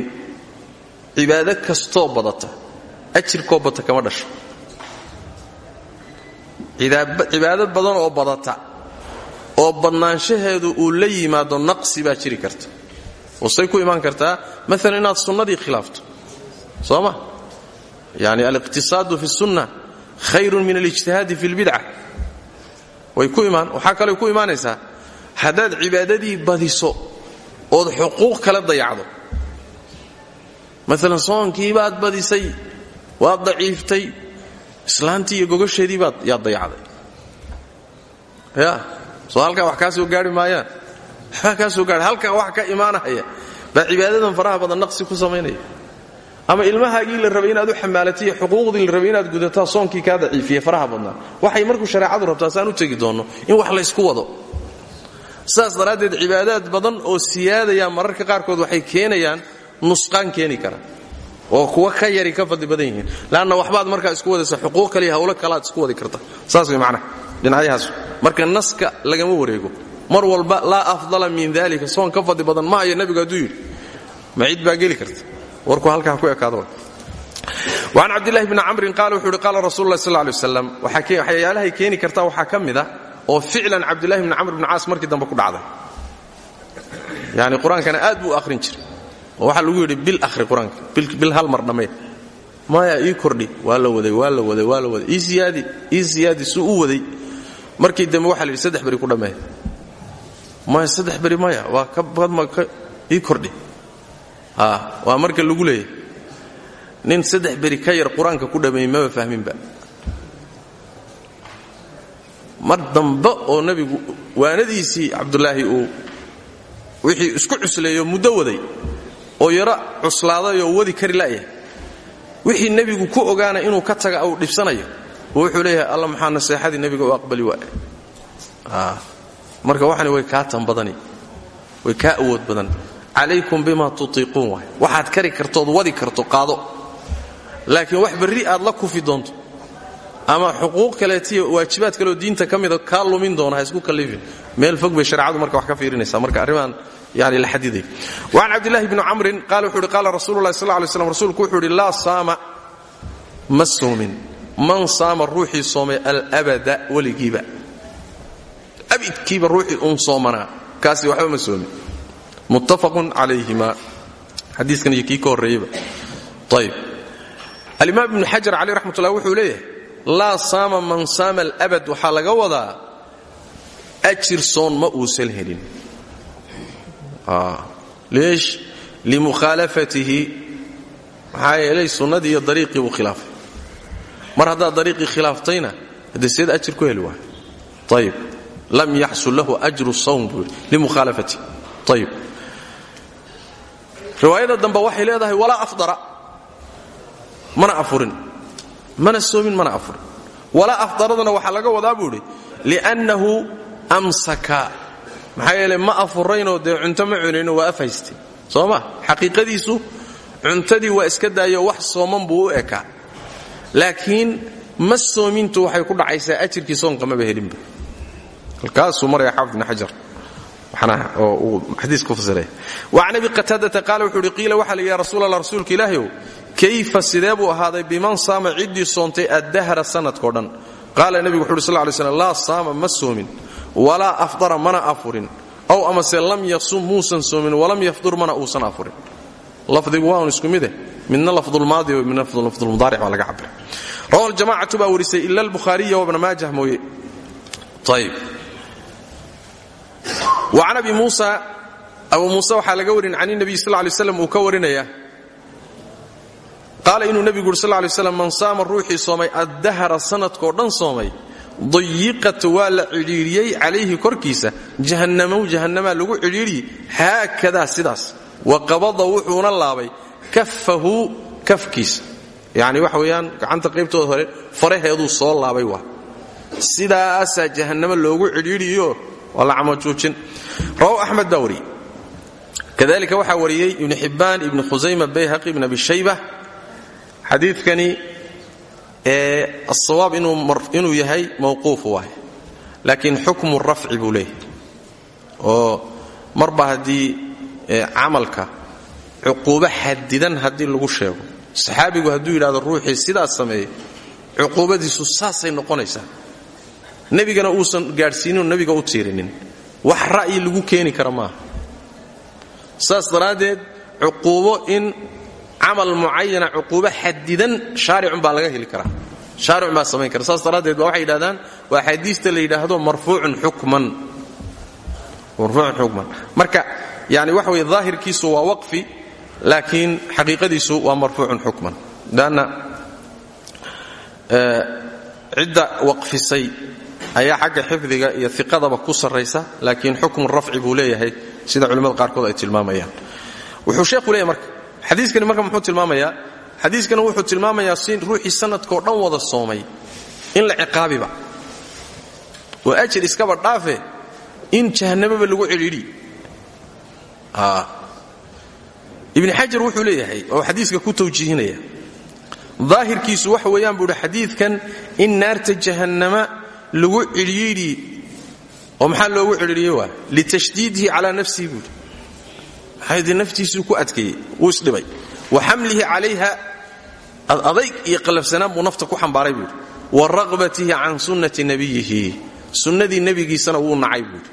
[SPEAKER 1] cibaado kastoo badata ajirkoo bata kama dhasho. Cibaado badan oo badata oo badnaanshaheedu uu la yimaado naqsi baa jiri karta. Wasay ku imaan kartaa maalan inaad sunnadii khilaafto. Soo ma yani aliqtisaadu fi sunna khayrun min alijtihaadi fi lbidca way ku imaan waxaa kaloo ku imaanaysaa haddaad cibaadadii badiso ood xuquuq kala dayacdo. Maalan soonkiibaad badisay waad daciiftay islaantii iyo gogasheedii baad yaad dayacday. Ya soo halkaa wax kaa soo gaari maayaan. Waxbaa kaa soo gaari halkaa wax ka imaanahaya. Baa cibaadadan faraha badan naqsi ku samaynaya ama ilmahaagii la rabay inaad u xamaalatay xuquuqdii la rabay inaad gudataa soonkii kaa daciifiye faraha badnaa waxay markuu shareecadu rabtaa saan u tegi in wax laysku wado. Sidaas daraaddeed cibaadaad badan oo siyaadaya mararka qaarkood waxay keenayaan nusqaan keeni kara. Oo kuwa ka yari ka fadli badan yihiin. Leanna waxbaad markaa isku wadaysa xuquuq kaliya hawlo kalaad isku wadi karta. Saas way dhinacyahaas marka naska lagama wareego. Mar walba laa afdala min dalika soon ka fadli badan ma hayo nebigu hadduu yidhi. Ma cid baa geli karta. Warku halkaa ku ekaado waan cabdillahi bni camrin qaal wuxuu uhi qaala rasul lah sal lay waslam waxyaalahay keeni kartaa waxaa ka mid a oo ficlan cabdillahi bni camr bni caas markii dambe ku dhacday. Yani qur'aankana aad buu ahrin jiray. Oo waxaa lagu yidhi bil ahri qur'aanka bil hal mar dhammayd maya ii kordhi. Waa la waday waa la waday waa la waday. Ii siyaadi ii siyaadi suu u waday markii dambe waxa la yidhi saddex beri ku dhammeey maya saddex beri maya waa ka badma ii kordhi. Waa marka lagu leeyahy nin saddex beri ka yar qur'aanka ku dhammeeyey maba fahminba. Mar dambe oo nebigu waanadiisii cabdulaahi uu wixii isku cusleeyo muddo waday oo yaro cuslaadayoo wadi kari la'yahay wixii nebigu ku ogaana inuu ka taga uu dhibsanayo wuxuu leeyahay alla maxaa naseexadii nebiga u aqbali waaye? Marka waxani way kaa tan badani way kaa awood badan. Calaykum bima tutiiquun waay waxaad kari kartood wadi karto qaado. Laakiin wax berri aad la kufi doonto ama xuquuq kaleetiyo waajibaad kaleoo diinta ka mida kaa lumin doona ha isku kallifin meel fog bay shareecadu marka wax ka fiirinaysa marka arrimaan yani la xadiday waan cabdillahi bni camrin qaala wuxuu uhi qaala rasuululahi sal lay slam rasuulku wuxuu uhi laa saama ma soomin man saama ruuxii soomay alabada weligiiba. Abidkiiba ruuxii uun soomanaa kaasi waxba ma soomin. Muttafaqun calayhima. Xadiiskan iyo kii ka horreeyeyba ayb alimaam ibnu xajar caleyh raxmat ullah wuxuu leeyahay laa saama man saama alabad. Waxaa laga wadaa ajir soon ma uusan helin. Leesh limukhaalafatihi maxaa yeelay sunnadii iyo dariiqii buu khilaafay mar haddaad dariiqii khilaaftayna haddee seed ajir ku heli waay. Ayib lam yaxsul lahu ajru sawm buu yidhi limukhaalafatihi ayib riwaayada dambe leedahay walaa afdara. Mana afurin. Mana soomin mana afurin. Walaa afdaradana waxaa laga wadaa buu idhi liannahu amsaka. Maxaa ma afuraynoo dee cunto ma cunayno waa af haystay soo ma? Xaqiiqadiisu iska daayo wax sooman buu u laakiin ma soomintu waxay ku dhacaysaa ajirkii soonka maba helinba. Halkaasuu maraya xaafid ibn xajar wacan abi qataadata qaala wuxuu uhi qiila waxaa la yidhi ya rasuul allah rasuulka ilaahayow kayfa sidee buu ahaaday biman saama ciddii soontay addahra sanadkao dhan? Qaala nebigu wuxu uhi sal lay laa saama ma soomin. Walaa afdara mana afurin. Ow amase lam yasum muusan soomin. Walam yafdur mana uusan afurin. Lafdigu waa isku mide midna lafdulmaadi midna lafdulmudaaric baa laga cabira rawa ljamacatu baa warisay ila albukhaariya wabna maajah mooye. Ayb wacan abi muusa abu muuse waxaa laga warin can nabiy sal lay slam uu ka warinaya. Qaala inuu nebigu uri sal lay slam man saama ruuxii soomay addahara sanadkoo dhan soomay dayiqat waa la cidhiidhiyey calayhi korkiisa jahannamaw jahannamaa lagu cidhiidhiyey haakadaa sidaas wa qabada wuxuuna kafahu kafkiisa. Yani waxa weeyaan gacanta qaybtooda hore faraheeduu soo laabay waa. Sidaasaa jahannamo loogu cidhiidhiyo waa la camajuujin rawaw axmed baa wariyey. Kadalika waxaa wariyey ibnu xibbaan ibnu khusayma bayhaqi ibn abi shayba xadiidkani ee asawaab inuu yahay mawquuf waay laakiin xukmu rafci buu leeyahay. Oo marba haddii camalka cuquubo xadidan haddii lagu sheego. Saxaabigu hadduu yidhahdo ruuxii sidaas sameeyey cuquubadiisu saasay noqonaysaa. Nebigana uusan gaadhsiinin nebiga u tiirinin. Wax ra'yi lagu keeni kara maaha. Saas daraaddeed cuquubo in camal mucayana cuquubo xadidan shaaricun baa laga heli karaa. Shaaricun baa samayn kara saas daraaddeed ba waxay yidhahdaan waa la yidhaahdo marfuucun xukman. Marka yani waxa weye daahirkiisu waa waqfi laakiin xaqiiqadiisu waa marfuucun xukman. Lanna cidda waqfisay ayaa xagga xifdiga iyo iqadaba ku sarraysa laakiin xukmu rafci buu leeyahay sida culimmada qaarkood ay tilmaamayaan. Wuxuu sheekhu leeyahy marka xadiiskani marka muxuu tilmaamayaa? Xadiiskani wuxuu tilmaamayaa si ruuxii sanadkoo dhan wada soomay in la ciqaabiba. Oo ajir iskaba dhaafe in jahannamaba lagu cidhiidhi ibni xajar wuxuu leeyahay oo xadiiska ku tawjiihinaya daahirkiisu waxa weeyaan buu hi in naarta jahannama lagu cidhiidhi oo maxaa loogu cidhiidhiye waa litashdiidihi calaa nafsihi buuhi maxaa naftiisuu ku adkeeyey wuu isdhibay wa xamlihi calayha adayg iyo qallafsanaan buu ku xambaaray buuhi wa raqbatihi can sunnati nabiyihi sunnadii nebigiisana wuu nacay buuhi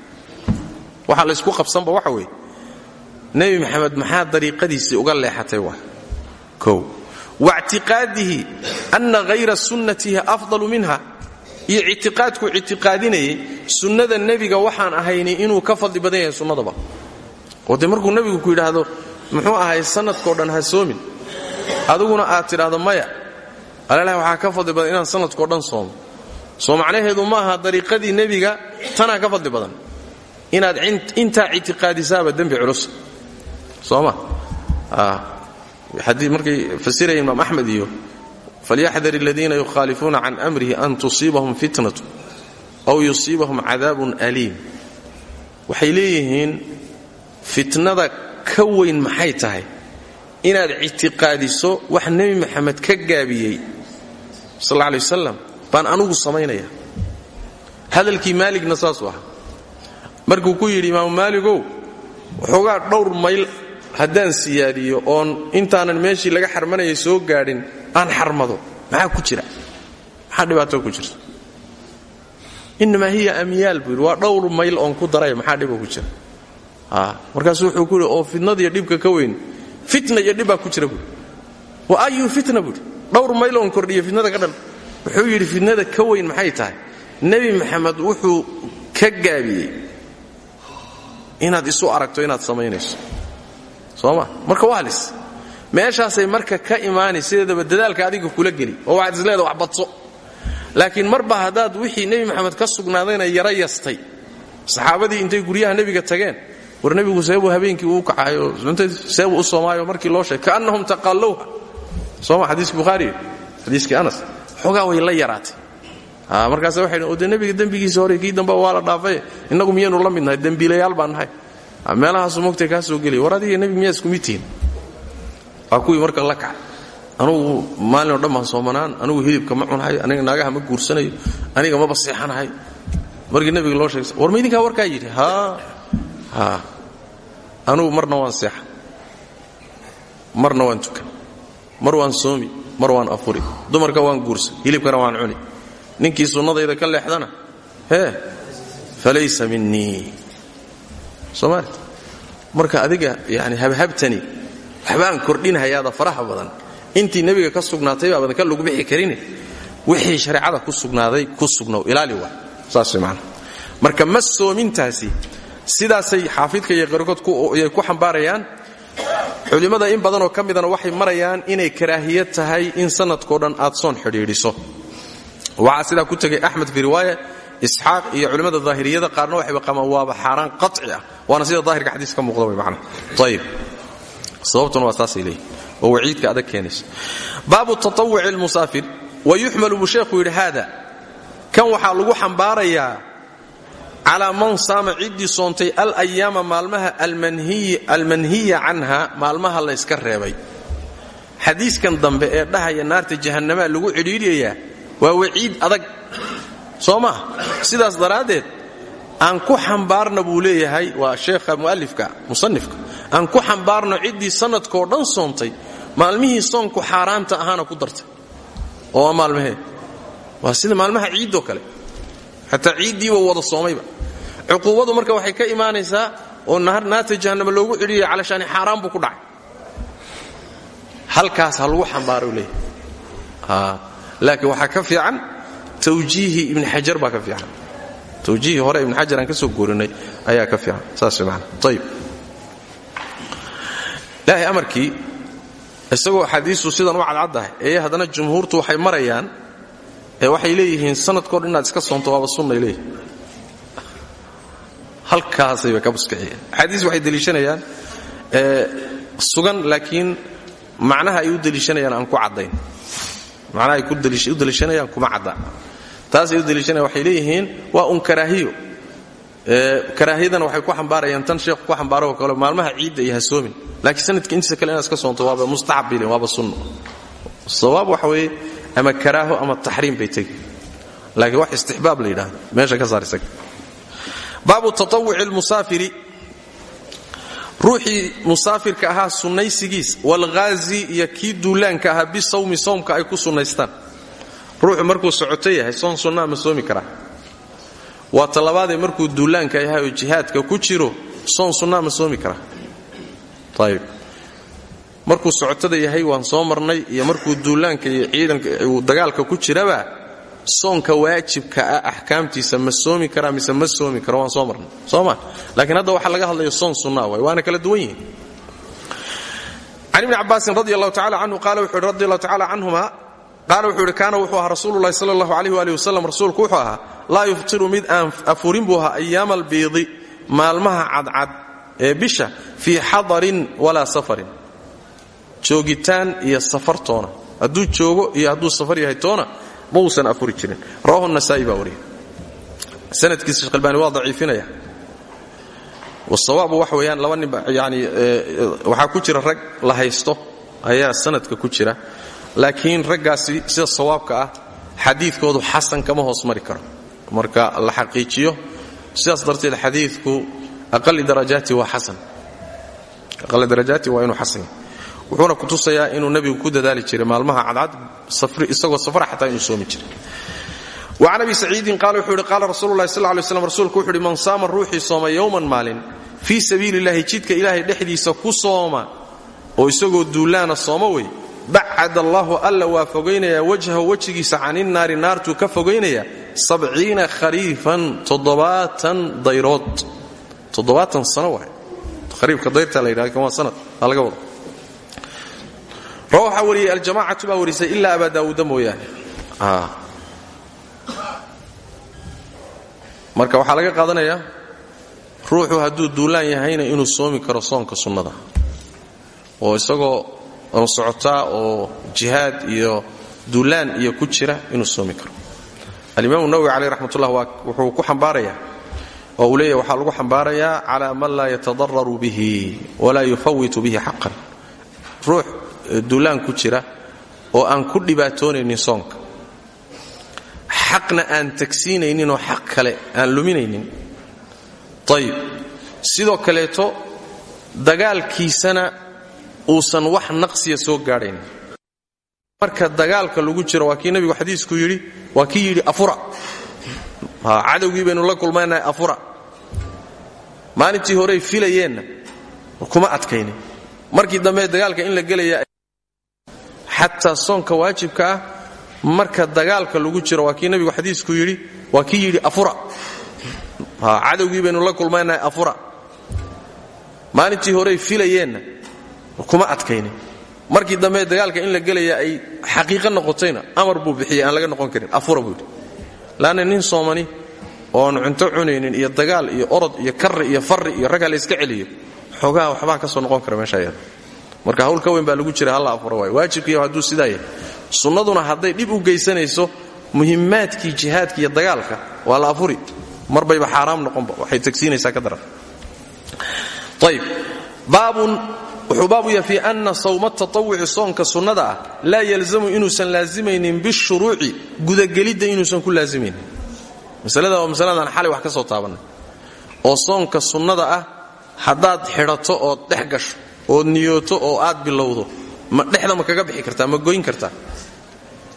[SPEAKER 1] waxaa laysku qabsanba waxa weeye nebi maxamed maxaa dariiqadiisii uga leexatay waa kow. Waictiqaadihi anna hayra sunnatihi afdalu minha. Iyo ictiqaadku ictiqaadinayay sunnada nebiga waxaan ahaynay inuu ka fadli badan yahay sunnadaba. Oo markuu nebigu ku yidhaahdo muxuu ahay sanadkoo dhan ha soomin. Adiguna aad tidhaahdo maya. Alalahi waxaa ka fadli badan inaan sanadkoo dhan soomo. Soo macnaheedu ma aha dariiqadii nebiga tanaa ka fadli badan. Inaad intaa ictiqaadisaaba dembi culus sooma markay fasiraya imaam axmed iyo falyaxdar aladiina yukhaalifuuna can amrihi an tusiibahum fitnatu aw yusiibahum cadaabun aliim. Waxay leeyihiin fitnada ka weyn maxay tahay? Inaad ictiqaadiso wax nebi maxamed ka gaabiyey sal alay wasalam baan anugu samaynaya hadalkii maaligna saasuu ahaa. Markuu ku yidhi imaamu maaligow haddaan siyaadiyo oon intaanan meeshii laga xarmanayay soo gaadhin aan xarmado. Maxaa ku jira? Maxaa dhibaato ku jirta innamaa hiya amyaal buu yidhi. Dhowr mayl oon ku daray maxaa dhiba ku jira? Markaasuu wuxuu ku yidhi oo fitnadiyo dhibka ka weyn fitna iyo dhibbaa ku jira wa ayu fitna? buuhi dhowr mayl oon kordhiyo fitnada ka dhal wuxuu yidhi fitnada ka weyn maxay tahay? Nebi maxamed wuxuu ka gaabiyey inaad isu aragto inaad samaynayso sooma. Marka waa halis. Meeshaasay marka ka imaanay sideedaba dadaalka adiga kula geli oo waxaad isleeda wax badso laakiin marba haddaad wixii nebi maxamed ka sugnaadayna yara yastay. Saxaabadii intay guryaha nebiga tageen war nebigu seebuu habeenkii uu kacayo seebuu u soomaayo markii loo sheegay kaannahum taqallowha sooma xadiiskii bukhaari xadiiskii anas. Xoogaa way la yaraatay. Markaas waxay dhn de nebiga dembigiisa hore kii dambe waa la dhaafay innagu miyaynu la midnahay dembiilayaal baan nahay meelahaasu mogtay kaa soo gelaya war adiga nebi miyaa isku mid tihin. Waa kuwii marka la kaca anugu maalinoo dhan soomanaan anugu hilibka ma cunhayo aniga naagaha ma guursanayo aniga maba seexanahay. Markii nebiga loo sheegay war ma idinkaa warkaa yidhi? Ha anugu marna waan seexan. Marna waan tukan. Mar waan soomi mar waan afuri. Dumarka waan guursan hilibkana waan cuni. Ninkii sunnadayda ka leexdana hee falaysa minii somaali marka adiga yani habhabtani waxbaan kordhinhayaada faraha badan. Intii nebiga ka sugnaatay baabadan ka lagu bixi karin wixii shareecada ku sugnaaday ku sugnow ilaali waa saas man marka ma soomintaasi sidaasay xaafidka iyo qaarkood ay ku xambaarayaan? Culimmada in badanoo ka midana waxay marayaan inay karaahiyad tahay in sanadkao dhan aad soon xidhiidhiso. Waxaa sidaa ku tegay axmed fi riwaaya isxaaq iyo culimmada daahiriyada qaarna waxayba qamaan waaba xaaraan qaci ah. Waana sida daahirka xadiis ka muuqda way macna. Ayib sababtuna waa saasay leeyihiin oo waciidka adag keenaysa. Baabu tatawuci lmusaafir wa yuxmalu buu sheekhu yidhi haada. Kan waxaa lagu xambaarayaa calaa man saama ciddii soontay alayaama maalmaha almanhiya canha maalmaha la yska reebay. Xadiiskan dambe ee dhahaya naarta jahannamaa lagu cidhiidhiyayaa waa waciid adag soo maa sidaas daraaddeed aan ku xambaarna buu leeyahay waa sheekha mu'alifka musanifka aan ku xambaarno ciddii sanadkoo dhan soontay maalmihii soonku xaaraanta ahaana ku dartay. Oo waa maalmahee waa sida maalmaha ciiddoo kale. Xataa ciiddiiba wada soomayba. Cuquubadu marka waxay ka imaanaysaa oo naarta jahannama loogu cidhiyaya calashaani xaaraan buu ku dhacay. Halkaas ha lagu xambaaro leeyahay. Laakiin waxaa ka fiican tawjiihi ibni xajar baa ka fiican. Tawjiihii hore ibn xajar aan ka soo guurinay ayaa ka fiican. Saas man ayib ilaahay amarkii isagoo axaadiistu sidan u cadcaddahay ee waxay marayaan ee waxay leeyihiin sanadkoo dhan inaad iska soonto waaba sunnay leeyihiin halkaasayba ka buskiciyeen axaadiis waxay deliishanayaan sugan laakiin macnaha ay u deliishanayaan aan ku caddayn. Macnaha ay u deliishanayaan kuma cadda taasay u deliishanayan waxay leeyihiin waa un karaahiyo. Karaahiyadana waxay ku xambaarayaan tan sheekhu ku xambaaroo kale maalmaha ciidda iyo hasoomin. Laakiin sanadka intiisa kale inaad iska soonto waaba mustaxab bay leeyihiin waaba sunno. Sawaab waxa weeye ama karaaho ama taxriim bay tegi. Laakiin wax istixbaab la meesha ka saar isaga. Baabu tatawuci lmusaafiri ruuxii musaafirka ahaa sunnaysigiis walghaazi iyo kii duulaanka ahaa bisawmi soomka ay ku sunnaystaan ruuxu markuu socoto yahay soon sunnaa ma soomi karaa. Waa talabaadee markuu duulaanka yahay oo jihaadka ku jiro soon sunnaa ma soomi karaa. Ayib markuu socotada yahay waan soo marnay iyo markuu duulaanka iyo ciidanka uu dagaalka ku jiraba soonka waajibka ah axkaamtiisa ma soomi karaa mise ma soomi karo waan soo marnay. Soo ma? Laakiin hadda waxaa laga hadlayo soon sunnaa waay waana kala duwan yihiin. Can ibni cabbaasin radi allahu tacala canhu qaala wuxuu yidhi radi qaala wuxuu yidhi kaana wuxuu ahaa rasuululahi sala allahu alayh waali rasuulku wuxuu ahaa laa yuftiru mid aan afurin buu ahaa ayaama albiidi maalmaha cadcad ee bisha fii xadarin walaa safarin. Joogitaan iyo safar toona. Hadduu joogo iyo hadduu safar yahay toona ma uusan afuri jirin. Rawahu nasaa'i baa wariya sanadkiisa sheekh albaani waa daciifinaya. Wasawaabu waxa weeyaan laba ninba yani waxaa ku jira rag la haysto laakiin raggaasi sida sawaabka ah xadiidkoodu xasan kama hoos mari karo. Marka la xaqiijiyo sidaas darteed xadiidku aqali darajaati waa xasan. Aqali darajaati waa inuu xasan wuxuuna ku tusayaa inuu nebigu ku dadaali jiray maalmaha cadcad isagoo safra xataa inuu soomi jiray. Wacan abi saciidin qaala wuxuu yidhi qaala rasuulu lahi slam rasuulku wuxu man saama ruuxii sooma yowman maalin fii sabiili illahi jidka ilaahay dhexdiisa ku sooma oo isagoo duulaana sooma wey bacad allaahu alla waa fogaynayaa wajhahu wejigiisa caninnaari naartuu ka fogaynaya sabciina khariifan toddobaatan dayrood toddobaatan sano waay khariifka dayrtaa la yidhahda kan waa sanad aa laga wada waxaa wariyey aljamacatu baa warisay ilaa abaa daawuuda mooyaane marka waxaa laga qaadanayaa ruuxu hadduu duulaan yahayna inuu soomi karo soonka sunnada oo isagoo socotaa oo jihaad iyo duulaan iyo ku jira inuu soomi karo. Alimaamu nawowi caleyh raxmatullah wuxuu ku xambaarayaa oo uu leeyahy waxaa lagu xambaarayaa calaa man laa yatadararu bihi walaa yufawitu bihi xaqan. Ruux duulaan ku jira oo aan ku dhibaatoonaynin soonka. Xaqna aan tagsiinayninoo xaq kale aan luminaynin. Ayib sidoo kaleeto dagaalkiisana uusan wax naqsiya soo gaadhayn. Marka dagaalka lagu jiro waa kii nebigu xadiisku yidhi waa kii yidhi afura. Cadowgii baynu la kulmaynahay afura. Maalintii horey filayeenna kuma adkaynin. Markii dambe dagaalka in la gelaya xataa soonka waajibka ah marka dagaalka lagu jiro waa kii nebigu xadiisku yidhi waa kii yidhi afura. Cadowgii baynu la kulmayna afura. Maalintii horey filayeenna kuma adkaynin. Markii dambe dagaalka in la gelaya ay xaqiiqo noqotayna amar buu bixiyey aan laga noqon karin afura buu yidhi. Nin soomani oon cunto cunaynin iyo dagaal iyo orod iyo karri iyo farri iyo ragga la iska celiyo xoogaha waxbaa ka soo noqon kara meesha ayada marka hawl weyn baa lagu jira halla afura waay waajibkiiyo hadduu sidaa yahay. Sunnaduna hadday dhib u geysanayso muhimmaadkii jihaadka iyo dagaalka waa la afuri. Mar bayba xaaraam noqonba waxay tagsiinaysaa ka daran. Ayb baabun wuxuu baabu yahay fii anna sawma tatawuci soonka sunnada ah laa yalzamu inuusan laazimaynin bishuruuci gudagelidda inuusan ku laazimaynin. Masalada waa masaladan xalay wax ka soo taabannay oo soonka sunnada ah haddaad xidhato ood dhex gasho ood niyooto oo aad bilowdo ma dhexda ma kaga bixi kartaa ma goyn kartaa.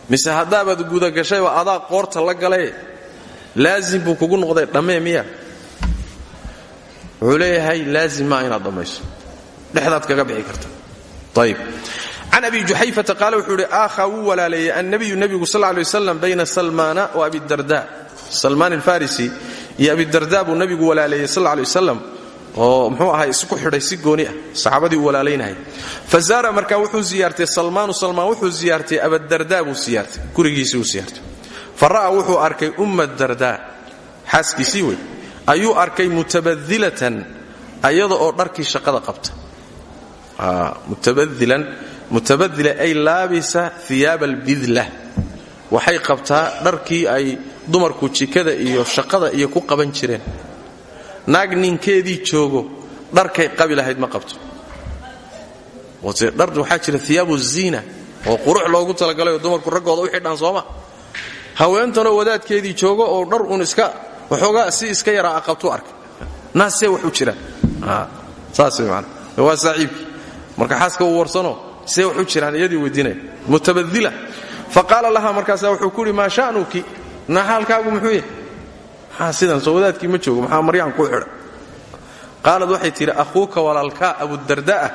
[SPEAKER 1] Mise haddaabaad gudagashayba adaa qoorta la galaye laazim buu kugu noqday dhammee dhammayso dhexdaad kaga bixi karta ayb can abi juxayfata qaale wuxuu idhi aakhaa wuu walaaleeyey annabiyu nebigu sal lay waslam bayna salmaana wa abidarda salmaan alfarisi iyo abidarda buu nebigu walaaleeyey sal lay wasalam oo mxuu ahay isku xidhay si gooni ah. Saxaabadii uu walaalaynahay fa wuxuu ziyaartay salmaanu salmaan wuxuu ziyaartay abadarda buu siyaartay gurigiisii uu siyaartay fa wuxuu arkay umma darda xaaskiisii wey ayuu arkay mutabadilatan ayada oo dharkii shaqada qabta mutabadila ay laabisa hiyaaba albidla waxay qabtaa dharkii ay dumarku jikada iyo shaqada iyo ku qaban jireen naag ninkeedii joogo dharkay qabi lahayd ma qabto waxaa jira iyaabu ziina oo qurux loogu talagalayoo dumarku raggooda u xidhaan sooma haweentanoo wadaadkeedii joogo oo dhar uun iska waxoogaa si iska yaraa aqabtuu arkay naasee wax u jira saas way waa saaxiibkii marka xaaska uu warsano see wax u jiraan iyadii weydiinaya mutabadila. Fa qaala laha markaasaa wuxuu ku yidhi maa sha'nuki? Na xaalkaagu muxuu yahay? Maxaa sidan soo wadaadkii ma joogo maxaa maryaan kuu xidha? Qaalad waxay tidhi akhuuka walaalkaa abudarda'a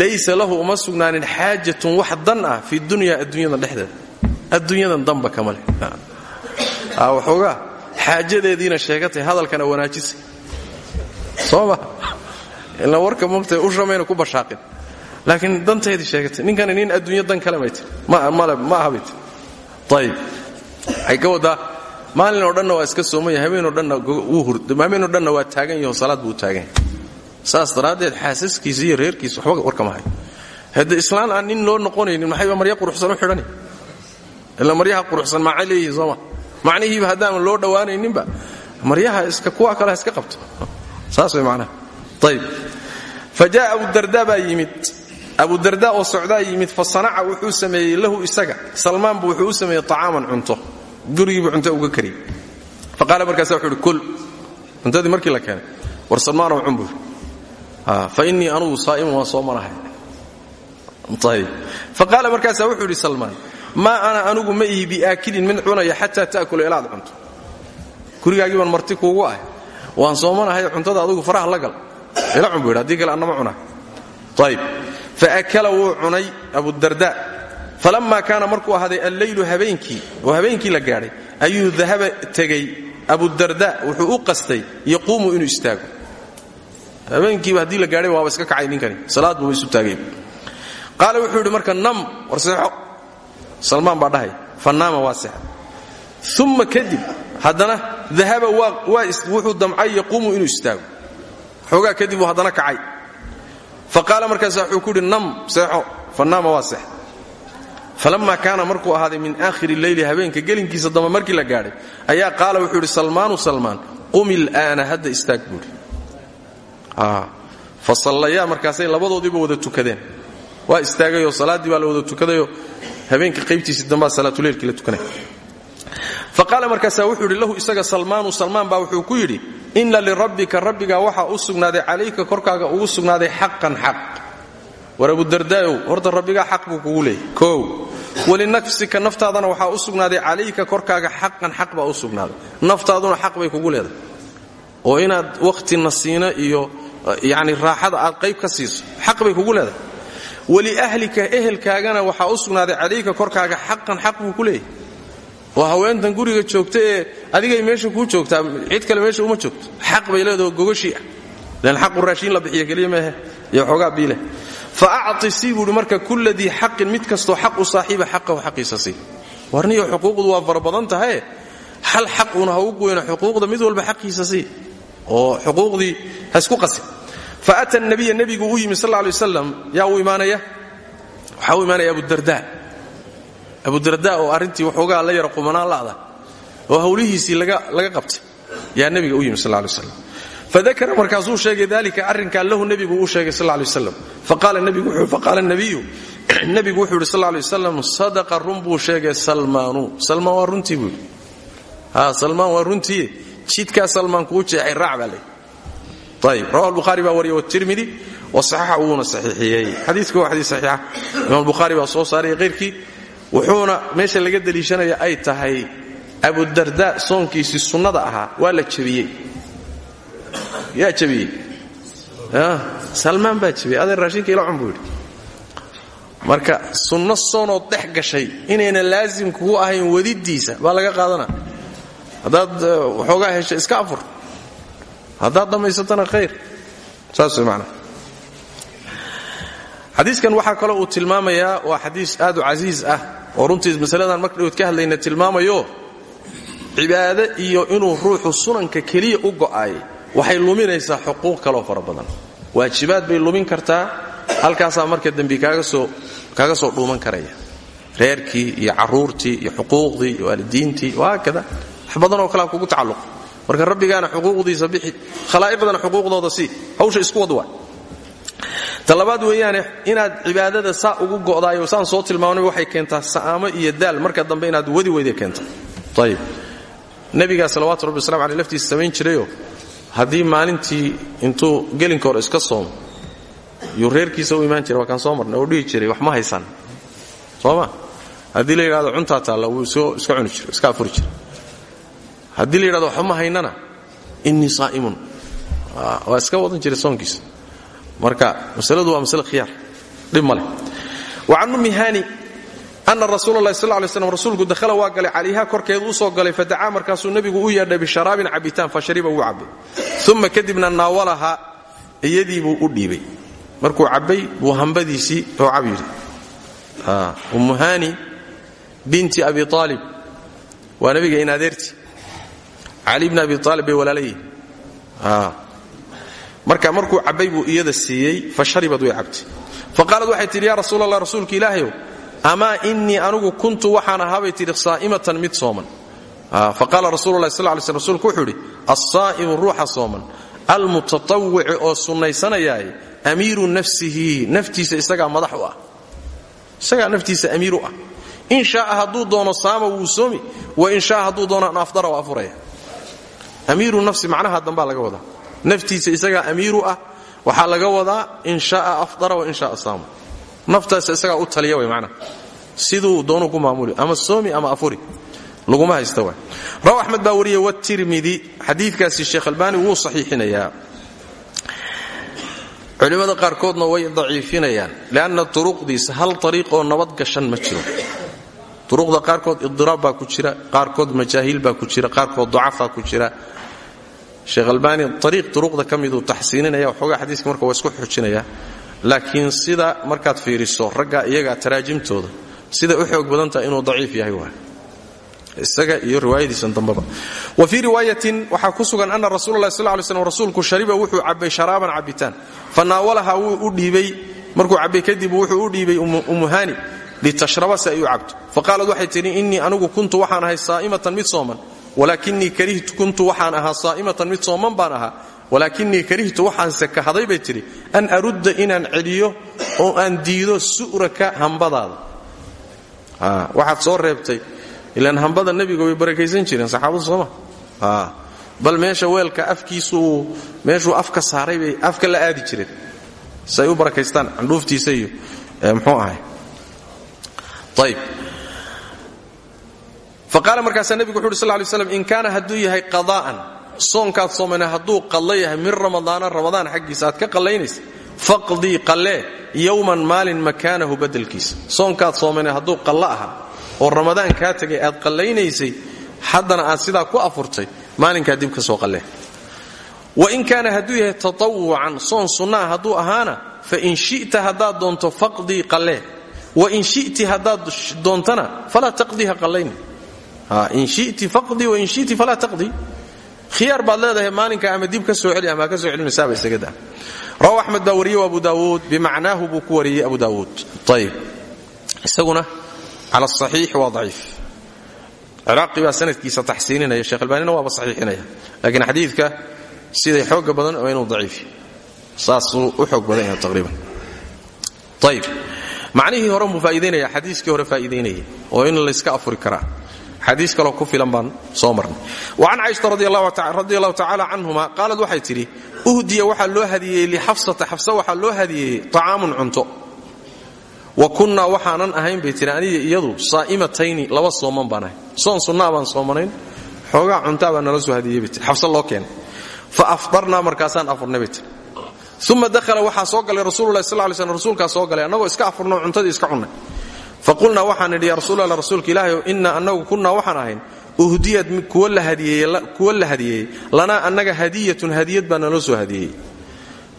[SPEAKER 1] laysa lahu uma sugnaanin xaajatun wax dan ah fi dunya adduunyadan dhexdeeda. Adduunyadan danba kama leh. Waxoogaa xaajadeediina sheegatay hadalkana wanaajisay soo ma ila warka mogtay u shamayna ku bashaaqin. Laakiin danteedii sheegatay ninkani nin adduunyo dan kale may tir ma aha bay tir ayib waxay maalin oo waa iska soomaya habeenoo dhannahabeenoo dhanna waa taagan yaho salaad buu taagan saas daraaddeed xaasaskiisa iyo reerkiisa waxba warkama hayo hadde islaan aan nin loo noqonaynin maxayba marya quruxsan u xidhani? Ila maryaha quruxsan macay leeyihiin sooma macnihiiba haddaan loo dhowaanayninba maryaha iska kuwa kale iska qabto. Saas way macnaha fa jaa abudarda baa yimid. Abudarda oo socdaa yimid fa sanaca wuxuu sameeyey lahu isaga. Salmaanbu wuxuu u sameeyey طacaaman cunto. Gurigiibu cunto uga kariyey. Fa qaala markaasa wuxuu uhi kul. Cuntadii markii la keenay. War salmaanow cun buu fa innii anugu saa'imun waan soomanahay ayib fa qaala markaasaa wuxuu idhi salmaan maa ana anugu ma ihi biaakilin mid cunaya xataa ta'kula ilaad cunto. Gurigaagii baan marti kuugu ah waan soomanahay cuntada adugu faraha gal cun buu yidhi haddii kale annama cuna. Ayib fa akala wuu cunay abudarda falamma kaana markuu ahaaday alleylu habeenkii oo habeenkii la gaadhay ayuu dahaba tegey abudarda wuxuu u qastay yaquumu inuu istaago. Habeenkiiba haddii la gaadhay waaba iska kacay ninkani salaad buuba isu taagay. Qaala wuxuu yidhi marka nam war salmaan baa dhahay fa naama waa seexa uma kadib haddana wuxuu damcay yaquumu inuu istaago xoogaa kadib uu haddana kacay. Fa qaala markaasa wuxuu ku yidhi nam seexo. Fa naama waa seexa falamma kaana markuu ahaaday min aakhiri leyli habeenka gelinkiisa dambe markii la gaadhay ayaa qaala wuxuu yidhi salmaanu salmaan qumi ilaana hadda istaag buuhi fa sallayaa markaasay labadoodiiba wada tukadeen. Waa istaagayoo salaaddii baa la wada tukadayoo habeenka qaybtiisii dambaa salaatuleylkii la tukanay. Fa qaala markaasaa wuxuu yidhi lahu isaga salmaanu salmaan baa wuxuu ku yidhi inna lirabbika rabbigaa waxaa u sugnaaday calayka korkaaga ugu sugnaaday xaqan xaq. War abudardaayow horta rabbigaa xaq buu kugu leeyay. Koow walinafsika naftaadana waxaa u sugnaaday calayka korkaaga xaqan xaq baa u sugnaaday. Naftaaduna bay kugu leedahay. Oo inaad wakhti nasiino iyo yacni raaxada aad qayb ka siiso xaq bay kugu leedahay. Waliahlika ehelkaagana waxaa u sugnaaday korkaaga xaqan xaq buu ku leeyahay oo haweentan guriga joogta ee adigay meesha kuu joogtaa cid kale meesha uma joogto. Xaq bay leedaho gogashii ah. Lan xaqu raashiin la bixiya keliya maahe iyo biileh fa acti sii marka kulla dii mid kastoo xaq u saaxiiba xaqahu xaqiisa warniyo xuquuqdu waa fara badan hal xaq uuna ha u goyna xuquuqda mid walba xaqiisa oo xuquuqdii ha isku fa ata nabiya nebigu u yimi sal lla alay wasalam yaa uu imaanaya? Waxaa u imaanaya abudarda oo arrintii waxoogaa la yara qumanaan la'da oo hawlihiisii laga qabtay. Yaa nebiga u yimi sal lay slam fadakara markaasuu sheegay dalika arrinkaa lahu nebigu uu sheegay sal lay waslam faqaala nabiyu nebigu wuxuu yidhi sal lay wasalam sadaqa run buu sheegay salmaanu. Salmaan waa runtii buu yidhi. Ha salmaan waa runtii. Jidkaa salmaan kuu jeexay raac baa leey ayib rawahu lbukhaari baa wariya watirmidi wasaxaxa wuuna saxiixiyey. Xadiidku waa xadiis saxiixa imaam bukhaari baa soo saaray keyrkii wuxuuna meesha laga deliishanaya ay tahay abudarda soonkiisii sunnada ahaa. Waa la jebiyey yaa jebiyey salmaan baa jebiyey adeer raashinka ila cun marka sunno soonood dhex gashay inayna laasim kugu ahayn wadidiisa baa laga qaadana haddaad waxoogaa hesha iska afur. Haddaad dhammaysatana khayr. Saas way macnaa xadiiskan waxaa uu tilmaamayaa waa xadiis aad u casiis ah oo runtii masaladan marka dhawood ka hadlayna tilmaamayo cibaade iyo inuu ruuxu sunanka keliya u go'aayay waxay luminaysaa xuquuq kaloo fara badan. Waajibaad bay lumin kartaa halkaasaa marka dembi kaaga soo dhuuman karaya. Reerkii iyo carruurtii iyo xuquuqdii iyo waalidiintii wahaakada wax badanoo kalea kugu tacalluq marka rabbigaana xuquuqdiisa bixi khalaa'iqdana xuquuqdooda sii hawsha isku wad waa talabaad weeyaane inaad cibaadada saa ugu go'daayo saan soo tilmaamnay waxay keentaa sa'aamo iyo daal. Marka dambe inaad wadi weyda keenta ayib nebigaa salawaatu rabbi waslamu aleh laftiisa samayn jirayoo haddii maalintii intuu gelinka hore iska soomo yuu reerkiisa u imaan jiray waa soo marnay oo dhihi jiray wax ma haysaan. Sooma haddii la yidhahdo cuntaa taalla wuu iska cuni jira iska afuri jira haddii la yidhahdo waxba haynana innii saa'imun. Waa iska wadan jiray soonkiisa marka masaladu waa masale khiyaar dhib ma leh. Wa can ummi haani ana rasuula allahi sal lay slam rasuulku dahala waa galay calayha korkeedu u soo galay fadacaa markaasuu nebigu u yeedhay bisharaabin cabitaan fa shariba wuu cabbay. Uma kadibna naawalaha iyadiibuu u dhiibay. Markuu cabbay buu hambadiisii oo cab yidhi. Ummu binti abi aalib waa nebiga in adeerti. Cali bni abi aalib bay walaalayihin marka markuu cabbay buu iyada siiyey fa sharibad way cabtay fa qaalad waxay tidhi yaa rasuul allah rasuulka ilaahayow amaa innii kuntu waxaan ahaabay tidhi saa'imatan mid sooman. Fa qaala rasulu lahi sal lay sl rsulku wuxuu idhi alsaa'imu ruuxa sooman almutatawici oo sunnaysanayaaye amiiru nafsihi naftiisa isagaa madax u ah. Isagaa naftiisa amiir u ah. In shaaa hadduu doono saama wuu soomi wa in shaaa hadduu doono an afdara afuraya. Amiiru nafsi macnaha dambaa laga wadaa naftiisa isagaa amiiru ah waxaa laga wadaa in shaaa afdara wa in shaaa saama naftaas isagaa u taliya way macnaha siduu doonuu ku maamuli ama soomi ama afuri laguma haysta waay. Raw axmed baa wariyey watirmidi xadiidkaasi sheekh albaani wuu saxiixinayaa. Culimmada qaarkoodna way daciifinayaan lianna turuqdiisa hal ariiqoo nabad gashan ma jiro. Turuqda qaarkood idiraab baa ku jira qaarkood majaahiil baa ku jira qaarkood ducafaa ku jira sheekh albaani ariiq turuqda ka miduu taxsiininaya waxoogaa xadiiska marka waa xujinaya. Laakiin sida markaad fiiriso ragga iyaga taraajimtooda siday u xoog badan tahay inuu daciif yahay waay. Isaga iyo riwaayadiisan dambaba. Wa fii riwaayatin waxaa ku sugan ana rasuula lah sal slm rasuulku shariba wuxuu cabbay sharaaban cabbitaan. Fa wuu u dhiibay markuu cabbay kadib wuxuu u dhiibay umuhani litashraba si ay u cabto. Fa qaalad waxay tidhi innii anigu kuntu waxaan ahay saa'imatan mid sooman walaakinii karihtu kuntu waxaan ahaa saa'imatan mid sooman baan ahaa. Walaakinii karihtu waxaanse kahaday bay tidhi an arudda inaan celiyo oo aan diido su'raka hambadaada. Waxaad soo reebtay ilaan hambada nebiga way barakaysan jireen saxaabadu sooma. Bal meesha weelka afkiisu uu meeshuu afka saaray bay afka la aadi jireen. Say u barakaystaan candhuuftiisa iyo mxuu ahay. Ayb fa qaala markaasaa nebigu wuxu uhi sal lay slam in kaana hadduu yahay qadaa'an soonkaad soomana hadduu qallo yahay min ramadaana ramadaan xaggiisa ka qallaynaysa faqdii qallee yowman maalin makaanahu badelkiisa soonkaad soomana hadduu qallo oo ramadaan kaa tegay aad qallaynaysay haddana aad sidaa ku afurtay maalinkaa dib ka soo qallee wain kaana hadduu yahay tatawucan soon sunnaa hadduu ahaana fain shi'ta haddaad doonto faqdii qallee wain shiti haddaad doontana falaa taqdii ha qallayni in shiti faqdii wain shiti falaa taqdii khiyaar baad leedahay maalinka ama dib ka soo celi ama ka soo celinaysaaba isaga daa rawahu axmed baa wariyey abu daawuud bimacnaahu buu ku wariyey abu daawuud ayib isaguna cala asaxiix waa daciif. Ciraaqi baa sanadkiisa taxsiininaya sheekh albaanina waaba saxiixinaya. Laakiin xadiidka siday xooga badan waa inuu daciif saasuu u xoog badan yahay taqriiban. Ayib macnihii hore buu faa'iidaynaya xadiiskii hore faa'iidaynayay oo in layska afuri karaa xadiis kaloo ku filan baan soo marnay. Wa can caishata radi allahu tacaala canhuma qaalad waxay tidhi uhdiya waxaa loo hadiyeeyey lixafsata xafsa waxaa loo hadiyeeyey طacaamun cunto. Wa kunnaa waxaanan ahayn bay tihi aniga iyadu saa'imatayni laba sooman baan ahay. Soon sunnaa baan soomanayn xoogaa cuntaa baa nala soo hadiyey bay tii xafsa loo keenay. Fa afdarnaa markaasaan afurnay bay tiri uma dahala waxaa soo galay rasuululahi sal lay slm rasuulkaa soo galay faqulnaa waxaan nidhi ya rasuul alla rasuulka ilaahay inna annagu kunnaa waxaan ahayn. Uhdiyad kuwa la hadiyeeyey lanaa annaga hadiyatun hadiyad baa naloo soo hadiyeeyey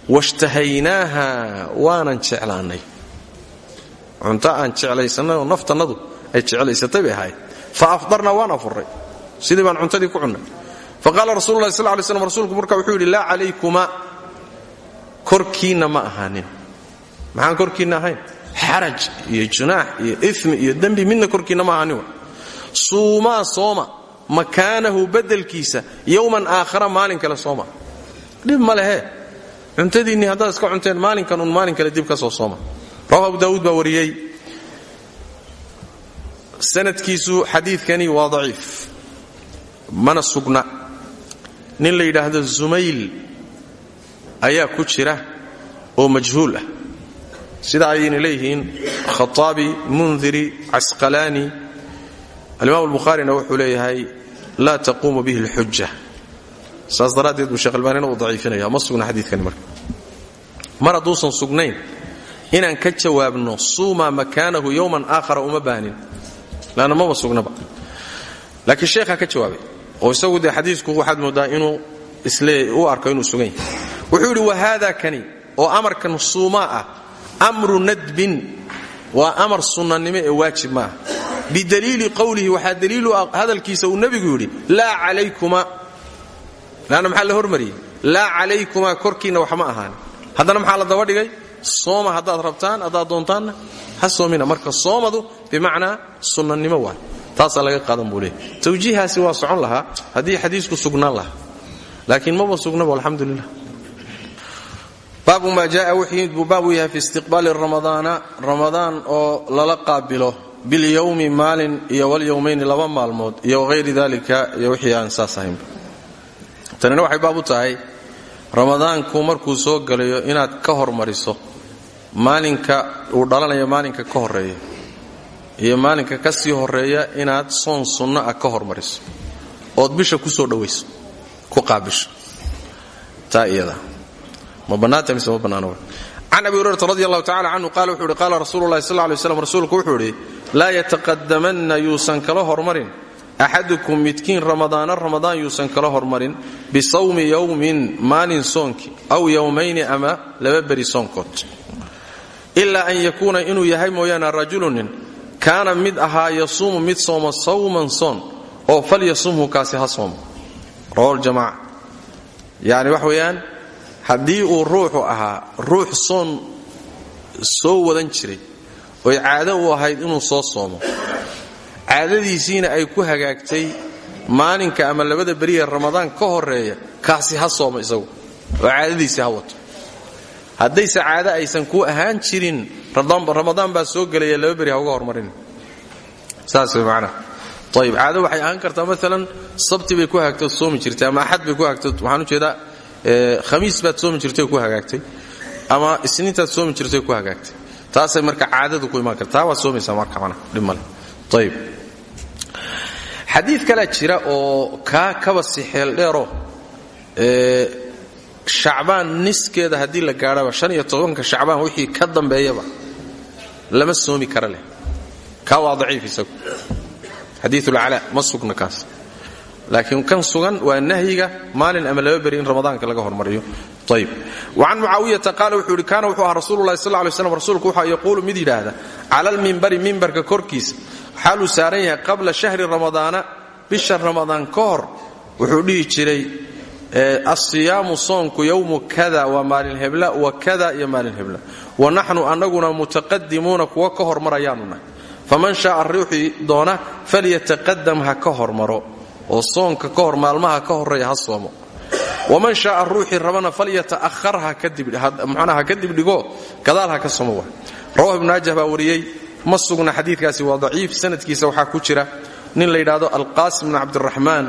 [SPEAKER 1] washtahaynaaha waanan jeclaannay cunto aan jeclaysanay oo ay jeclaysatay bay fa afdarnaa waan afurray sidii baan cuntadii ku cunnay faqaala rasulullahi sal lay rasuulku marka wuxuu yidhi laa calaykuma korkiinna ma ahaanin. Maxaan korkiinna ahayn xaraj iyo junaax iyo imi iyo dembi midna korkiinna ma ahaanin suumaa sooma. Makaanahu beddelkiisa yowman aakhara maalin kale sooma. Dhib ma lehe. Cuntadiinnii haddaad iska cunteen maalinkan un maalin kale dib ka soo sooma. Rawahu abu daawuud baa sanadkiisu xadiidkani waa daciif. Mana sugna. Nin la yidhaahdo zumayl ayaa ku jira oo majhuul ah sida ayayna leeyihiin khaaabi mundiri casqalaani alimaam albukhaarina wuxuu leeyahay laa taquumu bihi alxuja saas daraaddeed buu sheekh albaanina uu daciifinaya ma sugna xadiidkani marka. Mar hadduusan sugnayn inaan ka jawaabno suuma makaanahu yowman aakhara uma baahnin lanna maba sugnaba. Laakiin sheekhaa ka jawaabay oo isagu dee xadiisku waxaad mooddaa inuu isle u arko inuu sugan yahay. Wuxuu yidhi wahaada kani oo amarkan suumaa ah amru nadbin waa amar sunnanimo ee waajib maaha bidaliili qowlihi waxaa daliilu hadalkiisa uu nebigu yidhi laa calaykuma lanna maxaa la hormariyey laa calaykuma korkiinna wax ma ahaan haddana maxaa la daba dhigay sooma haddaad rabtaan haddaad doontaanna ha soomina marka soomadu bimacnaa sunnanimo waay taasaa laga qaadan buu leeyay tawjiihaasi waa socon lahaa haddii xadiisku sugnaan lahaa laakiin maba sugnaba alxamdu baabu maa jaaa wixii buu baabu yahay fi istiqbaali ramadaana. Ramadaan oo lala qaabilo bilyowmi maalin iyo walyowmayni laba maalmood iyo wahayri dalika iyo wixii aan saas ahaynba tanina waxay baab u tahay ramadaanku markuu soo galayo inaad ka hormariso maalinka uu dhalanayo maalinka ka horreeya iyo maalinka ka sii horreeya inaad soon sunno ah ka hormariso ood bisha ku soo dhowayso ku qaabisho. Taa iyada ma bannaanta mise ma bannaano can abi hurayrata radi allahu tacala canhu qaala wuxuu ihi qaala rasuulu llahi sal lay slam rasuulku wuxuu idhi kala hormarin. Axadukum midkiin ramadaana ramadaan yuusan kala hormarin. Bisawmi yowmin maalin soonkii aw yowmayni ama laba beri soonkood. Ilaa an yakuuna inuu yahay mooyaane rajulunin kaana mid ahaa yasuumu mid sooma sawman soon oo falyasumhu kaasi ha soomo. Rawahu ljamaca yacni wax weeyaan haddii uu ruuxu ahaa ruux soon soo wadan jiray oy caado u ahayd inuu soo soomo. Caadadiisiina ay ku hagaagtay maalinka ama labada beriye ramadaan ka horreeya kaasi ha soomo isagu oo caadadiisii ha wato. Haddayse caado aysan kuu ahaan jirin ramadaan baa soo gelaya laba beri ha uga hormarin. Saas way macnaha ayib caado waxay ahaan kartaa maalan sabti bay ku hagaagtay soomi jirtay ama axad bay ku hagaagtay waxaan u jeedaa khamiis baad soomi jirtay ku hagaagtay ama isniintaad soomi jirtay ku hagaagtay. Taasay marka caadadu ku imaan karta taa waad soomaysaa marka macnaha dhib male ayib xadiid kalaa jira oo kaa kaba si xeel dheero shacbaan niskeeda haddii la gaadhaba shan iyo shacbaan wixii ka dambeeyaba lama soomi kara leh. Kaa waa daciif isagu. Xadiiulcalaa ma sugna kaas laakiin kan sugan waa nahyiga maalin ama laba in ramadaanka laga hormariyo. Ayb wacan mucaawiyata qaala wuxuu kaana wuxuu ahaa rasuululahi sal lay slam rasuulku waxaa yaquulu mid yidhaahda cala almimbari mimbarka korkiisa xaaluu saaran yahay qabla shahri ramadaana bisha ramadaan ka wuxuu dhihi jiray asiyaamu soonku yowmu kada waa maalin hebla wa kada iyo maalin hebla. Wa naxnu annaguna mutaqadimuuna kuwa ka hormarayaanu nahay faman shaaa ruuxii doona falyataqadam ha ka hormaro oo soonka ka hor maalmaha ka horreeya ha soomo. Waman shaaa ruuxii rabana falyata'ahar ha ka dibdhigo gadaal ka somo wa rawahu ibnu naajah baa wariyey ma sugna xadiidkaasi waa daciif sanadkiisa waxaa ku jira nin la yidhaahdo alqaasim bn cabdiraxmaan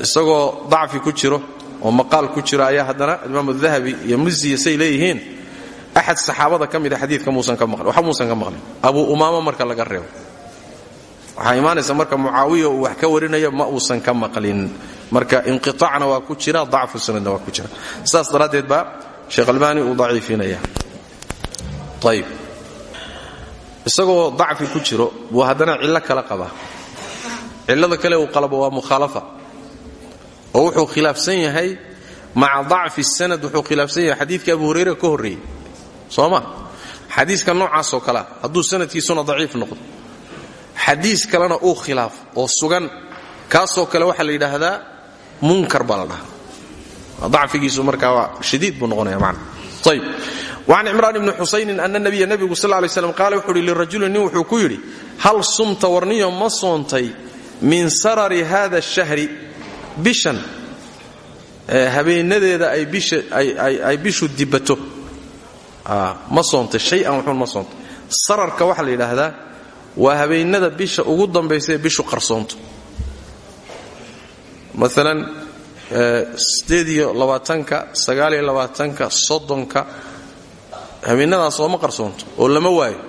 [SPEAKER 1] isagoo dacfi ku jiro oo maqaal ku jiro ayaa haddana imaam dahabi iyo muziya say leeyihiin axad saxaabada ka mida xadiidka waxa muusan ka maqlin. Abuu umaama marka laga reebo waxaa imaanaysa marka mucaawiya wax ka warinaya ma uusan ka maqlin. Marka inqiaacna waa ku jira dacfu sanadna waa ku jira. Saas daraaddeed baa sheekh albaani uu daciifinaya ayb isagoo dacfi ku jiro buu haddana cillo kala qabaa cillada kale uu qalabo waa mukhaalafa. Oo wuxuu khilaafsan yahay maca dacfi sanad wuxuu khilaafsan yahay xadiidkii abu hurayra ka horreeyey. Soo ma? Xadiiska noocaasoo kalea hadduu sanadkiisuna daciif noqdo xadiis kalena uu khilaaf oo sugan kaasoo kale waxaa la yidhaahdaa munkar baa la dhahaa. Waa shadiid buu noqonaya man ayb wacan cimraan ibni xusaynin ana nabiya nebigu sal lay slam qaala wuxuu uhi lirajulin wuxuu ku yidhi hal sumta warniyo ma soontay min sarari hada shahri bishan? Habeenadeeda ay bishu dibato ma soontay shay-an wuxuun ma soontay. Sararka waxaa la yidhaahdaa waa habeenada bisha ugu dambaysa ee bishu qarsoonto. Maalan sideediyo labaatanka sagaaliyo labaatanka soddonka habeenadaas sooma qarsoonto oo lama waayo.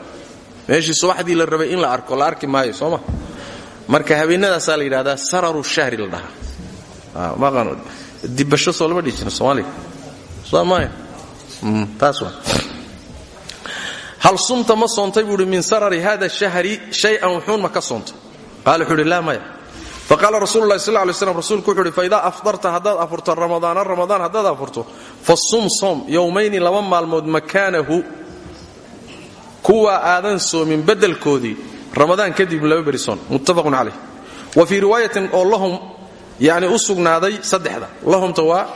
[SPEAKER 1] Meeshii subaxdii la rabay in la arko la arki maayo sooma marka habeenadaasaa la yidhahdaa sararu shahri la dhahaa. Dibasho soo lama dhihi jira soomaaliga soo taas waa hal sumta ma soontay? buu uhi min sarari hada shahri shay-an wuxuun ma ka soontay. Qaala wuxuu uhi laa maya. Faqaala rasulu lahi sal lay slam rasuulku wuxu uhi faidaa afdarta haddaad afurto ramadaana ramadaan haddaad afurto fa sum soom yowmayni laba maalmood makaanahu kuwa aadan soomin beddelkoodii ramadaan kadib laba beri soon. Muttafaqun calayh wa fii riwaayatin oo lahum yani u sugnaaday saddexda. Lahumta waa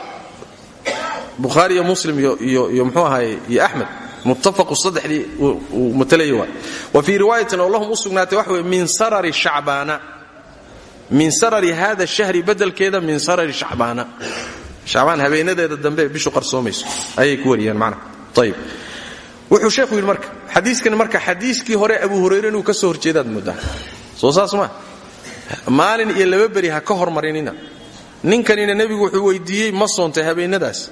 [SPEAKER 1] bukhaari iyo muslim iyo mxuu ahaye iyo axmed fii riwaayatin oo lahum u sugnaatay waxa weye min sarari shacbaana. Min sarari hada shahri bedelkeeda min sarari shacbaana. Shacbaan habeenadeeda dambe bishu qarsoomayso. Ayay ku wariyeen macna. Ayib wuxuu sheekhu yidhi marka xadiiskani marka xadiiskii hore abu hurayre inuu ka soo horjeedaad moodaa soo saas maa maalin iyo laba beri ha ka hormarinina. Ninkanina nebigu wuxuu weydiiyey ma soontay habeenadaas.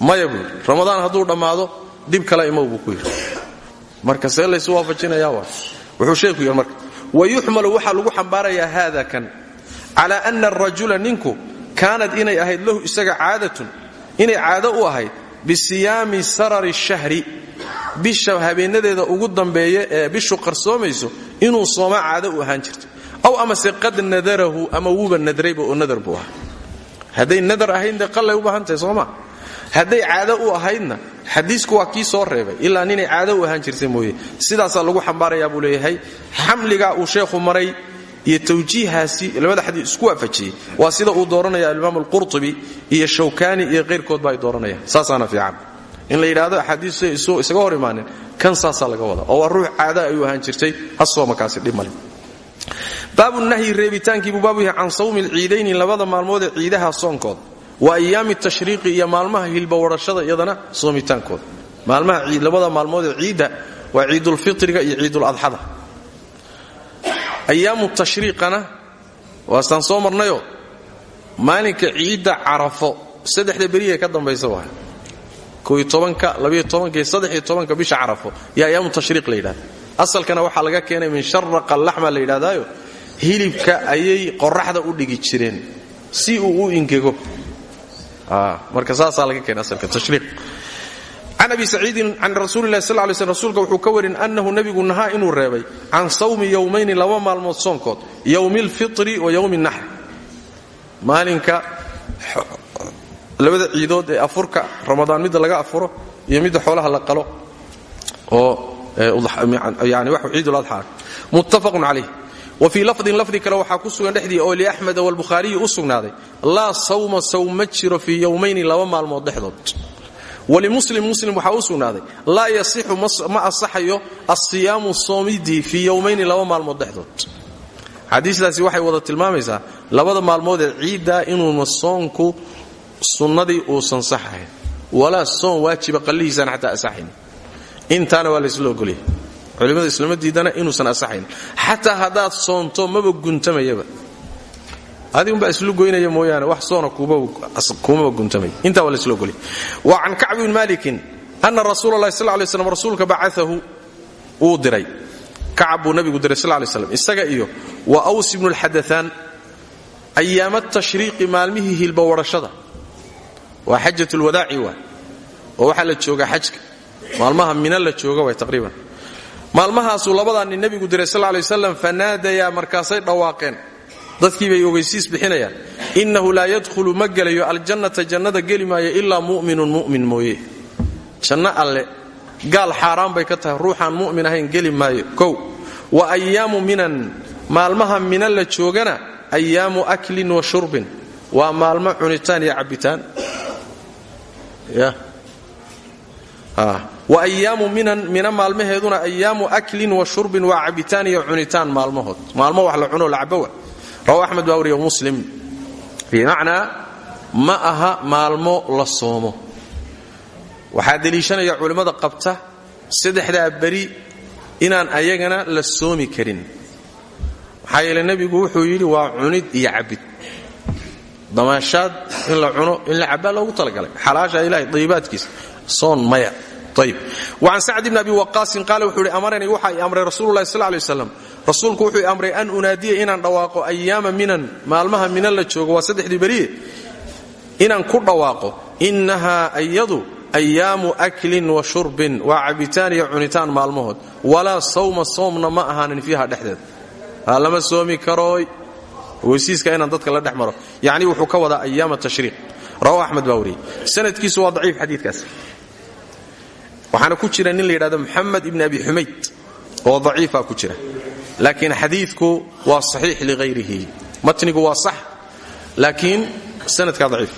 [SPEAKER 1] Maya buu yidhi. Ramadaan hadduu dhammaado dib kale imow buu ku yidhi. Marka see laysu waafajinayaa waa. Wuxuu sheekhu yidhi marka wayuxmalu waxaa lagu xambaarayaa haada kan cala ana arajula ninku kaanad inay ahayd lahu isaga caadatun inay caado u ahayd bisiyaami sarari shahri bisha habeenadeeda ugu dambeeya ee bishu qarsoomayso inuu sooma caado u ahaan jirto. Aw amase qad nadarahu ama wuuba nadrayba oo nadar buu ahaa. Hadday nadar ahayd dee qallay u baahantahay sooma hadday caado u ahaydna xadiisku waa kii soo reebay. Ilaa ninay caado u ahaan jirta mooye. Sidaasaa lagu xambaarayaa buu leeyahay. Xamligaa uu sheekhu maray iyo tawjiihaasi labada xadiis isku waafajiyey. Waa sida uu dooranaya alimaam alqurtubi iyo shawkani iyo qayrkoodba ay dooranayaan. Saasaana fiican. In la yidhaahdo axaadiis isaga hor imaanin kan saasaa laga wada. Oo waa ruux caada ayuu ahaan jirtay. Hasoomakaasi dhib male baabu nahyi reebitaankiibuu yahay can sawmi alciidayni labada maalmoodee ciidaha soonkooda wa ayaami tashriiqi iyo maalmaha hilba wadhashada iyadana soomitaankooda maalmaha labada maalmoodee ciidda waa ciidulfitriga iyo ciiduladxada ayaamu tashriiqana waastaan soo marnayo maalinka ciidda carafo saddexda beriyae ka dambaysa saddexiyo tobanka bisha carafo. Iyo ayaamu tashriiq la asalkana waxaa laga keenay min sharaqa laxma la hilibka ayay qoraxda u dhigi jireen si uu u ingego marka saasaa laga keenay asalka tashriiq. Can abi saciidin can rasuulilahi sal lay slm wuxuu ka warin annahu nebigu nahaa inuu reebay can sawmi yowmayni laba maalmood soonkood yowmi alfitri wa yowmi naxri maalinka labada ciidood ee afurka ramadaan midda laga afuro iyo midda xoolaha la qalo oo yani wax ciiduladxaa muttafaqun calayh wa fii lafdin lafdi kale waxaa ku sugan dhexdii oo liaxmeda walbukhaariyi u sugnaaday. Laa sawma sawm ma jiro fii yowmayni laba maalmood dhexdood. Walimuslim muslim waxaa u sugnaaday. Laa yasixu ma asaxayo asiyaamu soomidii fii yowmayni laba maalmood dhexdood. Xadiistaasi waxay wada tilmaamaysaa labada maalmood ee ciiddaa inuuna soonku sunnadii uusan saxahayn walaa soon waajiba qallihiisaan xataa asaxayn. Intaana waa laysla ogolyahay culimmada islama diidana inuusan asaxayn xataa haddaad soonto maba guntamayaba. Adigunbaa islu goynaya mooyaane wax soona kumaba guntamay intaa waa laysla ogolyahay. Wa can kacb bin malikin ana rasuula lahi sal lay slam rasuulka bacaahu wuu diray. Kacab buu nabigu diray sal lay slam isaga iyo wa aws ibnu lxadaaan ayaama tashriiqi maalmihii hilbawarhashada waa xajat lwadaaci waa oo waxaa la joogaa xajka. Maalmaha mina la jooga way taqriiban maalmahaasuu labadaa nin nebigu diray sal lay waslam fanaadayaa markaasay dhawaaqeen. Dadkii bay ogeysiis bixinayaan. Innahu laa yadkhulu ma gelayo aljannata jannada geli maayo ilaa mu'minun mu'min mooye. Janno alle gaal xaaraan bay ka tahay ruuxaan mu'min ahayn geli maayo. Wa ayaamu minan maalmaha mina la joogana ayaamu aklin wa shurbin. Waa maalmo cunitaan iyo cabbitaan wa ayaamu minan mina maalmaheeduna ayaamu aklin wa shurbin waa cabbitaan iyo cunitaan maalmahood. Maalmo wax la cuno la cabowa rawa axmed baa wariya muslim. Bimacnaa ma aha maalmo la soomo. Waxaa deliishanaya culimmada qabta saddexdaa beri inaan ayagana la soomi karin. Maxaa yeele wuxuu yidhi waa cunid iyo cabbid damaashaad in la cuno in la cabbaa loogu talagalay. Xalaasha ilahay dayibaadkiisa soon maya wacan sacd bn abi waqaasin qaale wuxuu hi amaranii waxa i amray rasuululahi sal lay waslam rasuulku wuxuu i amray an unaadiya inaan dhawaaqo ayaama minan maalmaha mina la joogo waa saddexdii beriye inaan ku dhawaaqo. Innahaa ayadu ayaamu aklin wa shurbin waa cabitaan iyo cunitaan maalmahood. Walaa sawma soomna ma ahaanin fiiha dhexdeeda lama soomi karooy. Weysiiska inaan dadka la dhex maro. Yacni wuxuu ka wadaa ayaama tashriiq. Rawa axmed baa wariyey waxaana ku jira nin la yidhahdo muxamed ibni abi xumayd oo daciifa ku jira. Laakiin xadiidku waa saxiix lighayrihi matnigu waa sax laakiin sanadkaa daciif.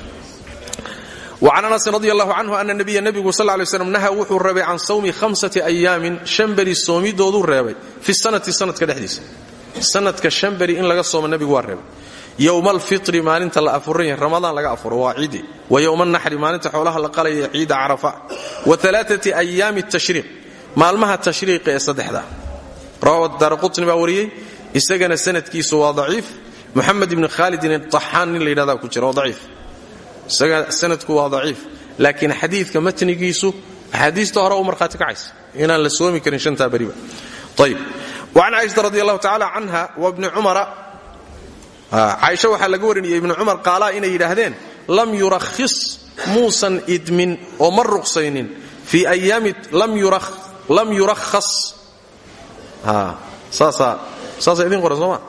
[SPEAKER 1] وcan anasin radi allahu canhu ana nabiya nebigu sal lay slam naha wuxuu reebay can sawmi hamsati ayaamin shan beri soomidooduu reebay fi sanati sanadka dhexdiisa. Sanadka shan in laga soomo nebigu waa reebay yowma alfitri maalinta la afuran ramadaan laga afuro waa ciidi. Wa yowma naxri maalinta xoolaha la qalaya ciida carafa. Wa alaaati ayaami tashriiq maalmaha tashriiqa ee saddexda. Rawa daaraqutni baa wariyey isagana sanadkiisu waa daciif. Muxamed ibni khaalidin axaan nin la yidhahda ku jira waa isaga sanadku waa daciif. Laakiin xadiidka matnigiisu axaadiista hore u marhaati kacaysa. Inaan la soomi karin shantaa beriba. Ayb wacan caaisha radi allahu tacala canha wa bni cumara caaisha waxaa laga warinayay ibni cumar qaalaa inay yidhaahdeen lam yurakhis muusan idmin oo ma ruqsaynin. Fii ayaami lam yurakhas. Saasaa idin qoran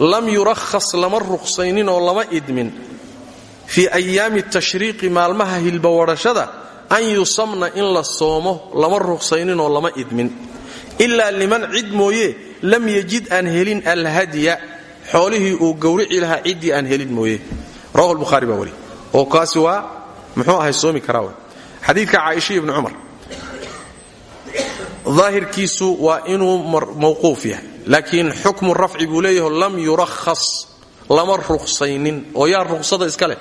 [SPEAKER 1] lam yurakhas lama ruqsaynin oo lama idmin. Fii ayaami tashriiqi maalmaha hilbawadhashada an yusamna in la soomo lama ruqsayninoo lama idmin. Ilaa liman cid mooye lam yajid aan helin alhadya xoolihii uu gowrici lahaa ciddii aan helin mooye. Rawahu lbukhaari baa wari oo kaasi waa muxuu ahay soomi karaa w xadiidka caaisha ibni cumar. Daahirkiisu waa inuu mawquuf yahay. Laakiin xukmu rafci buu leeyaho lam yurakhas lama ruqsaynin. Oo yaa ruqsada iska leh.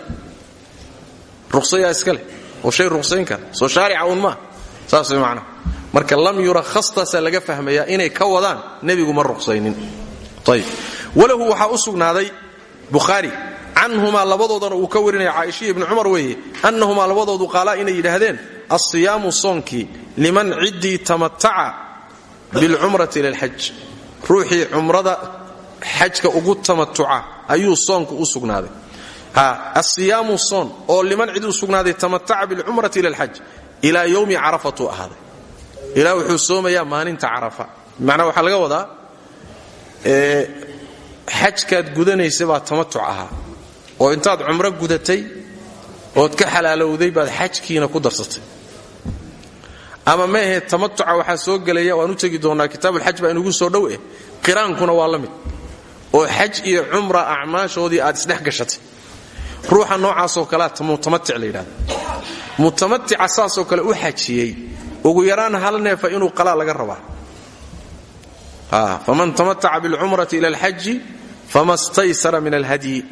[SPEAKER 1] Ruqsayaa iska leh. Oo shay ruqsayn kara. Soo shaarica uun maa saas way marka lam yurakhastaasaa laga fahmayaa inay ka wadaan nebigu ma ruqsaynin. Ayib walahu waxaa u sugnaaday bukhaari canhumaa labadoodana uu ka warinaya caaisha ibni cumar weeye annahumaa labadoodu qaalaa inay yidhaahdeen alsiyaamu soonkii liman ciddii tamataca bilcumrati lilxaj ruuxii cumrada xajka ugu tamatuca ayuu soonku u sugnaaday. Asiyaamu soon oo liman cid u sugnaaday tamataca bilcumrati ila alxaj ilaa yowmi carafatuu ahaaday. Ilaa wuxuu soomayaa maalinta carafa. Bimacnaa waxaa laga wadaa xajkaad gudanaysa baa tamatuc ahaa. oo intaad cumro gudatay ood ka xalaalowday baad xajkiina ku darsatay. Ama ma ahee tamatuca waxaa soo gelaya waan u tegi doonnaa kitaabulxaj baa inugu soo dhow eh qiraankuna waa la mid. oo xaj iyo cumra acmaashoodii aad isdhex gashatay. Ruuxa noocaasoo kalea mutamatic la yidhahda mutamatica saasoo kale u xajiyey. Ugu yaraan hal neefa inuu qalaa laga rabaa. Faman tamataca bilcumrati ila alxaji fama staysara min alhadyi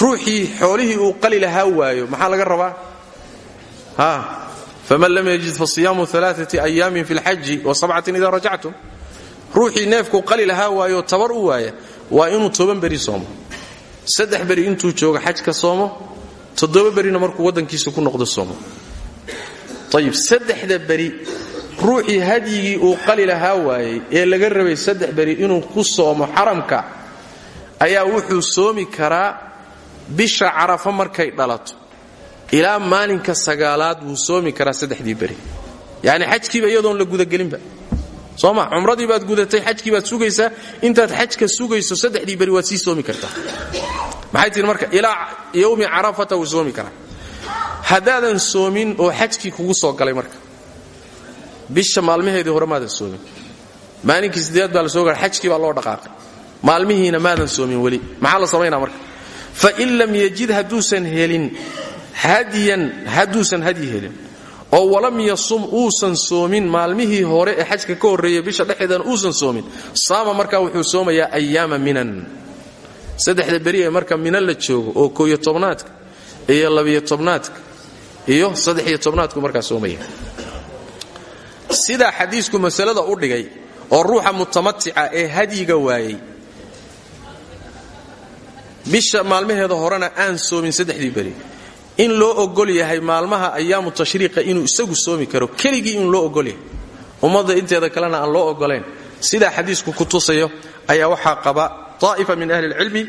[SPEAKER 1] ruuxii xoolihii uu qali lahaa maxaa laga rabaa faman lam yajid fasiyaamu alaaati ayaamin fi lxaji wasabcatin ida rajactum ruuxii neefkuu qali lahaa waayo u waaya waa inuu toban beri soomo saddex beri intuu joogo xajka soomo toddoba berina markuu waddankiisa ku noqdo soomo ayib saddexda beri ruuxii hadyigii uu qali lahaa waayey ee laga rabay saddex beri inuu ku soomo xaramka ayaa wuxuu soomi karaa bisha carafa markay dhalato. Ilaa maalinka sagaalaad wuu soomi karaa saddexdii beri. Yacni xajkiiba iyadoon la gudagelinba. Sooma cumradii baad gudatay xajkii baad sugaysaa intaad xajka sugayso saddexdii beri waad sii soomi kartaa. Maxay tihi marka ilaa yowmi carafata wuu soomi karaa. Haddaadan soomin oo xajkii kugu soo galay marka bisha maalmaheedii hore maadan soomin. Maalinkii sideed baa la soo gaara xajkii baa loo dhaqaaqay. Maalmihiina maadan soomin weli. Maxaa la samaynaa marka? Fain lam yajid hadduusan helin hadiyan hadduusan hadyi helin oo walam yasum uusan soomin maalmihii hore ee xajka ka horreeyey bisha dhexeedana uusan soomin saama markaa wuxuu soomayaa ayaama minan. Saddexda beri ee marka mina la joogo oo kooyo tobnaadka iyo labiyo tobnaadka iyo saddexiyo tobnaadku markaa sidaa xadiisku masalada u dhigay oo ruuxa mutamatica ee hadyiga waayey. Bisha maalmaheeda horena aan soomin saddexdii beri. In loo ogol yahay maalmaha ayaamu tashriiqa inuu isagu soomi karo keligii in loo ogol yahay. Ummadda inteeda kalena aan loo ogolayn sidaa xadiisku ku tusayo ayaa waxaa qaba aa'ifa min ahli اlcilmi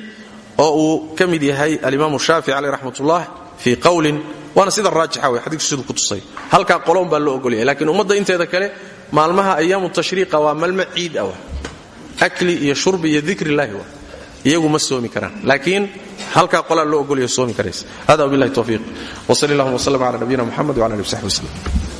[SPEAKER 1] oo uu ka mid yahay alimaamu shaafici caleyh raxmatullah fii qowlin waana sida raajixa wey xadiisku siduu ku tusay. Halkaa qoloon baa loo ogolyahay lakiin ummadda inteeda kale maalmaha ayaamu tashriiqa waa maalmo ciid ah akli iyo shurbi iyo dikr illahi wa iyagu ma soomi karaan. Laakiin halkaa qolaa loo ogolaya soomi karaysa. Hada wabillahi towfiiq wsal allahuma wslm cala nabiyina muxamed wala ali w saxbi wslem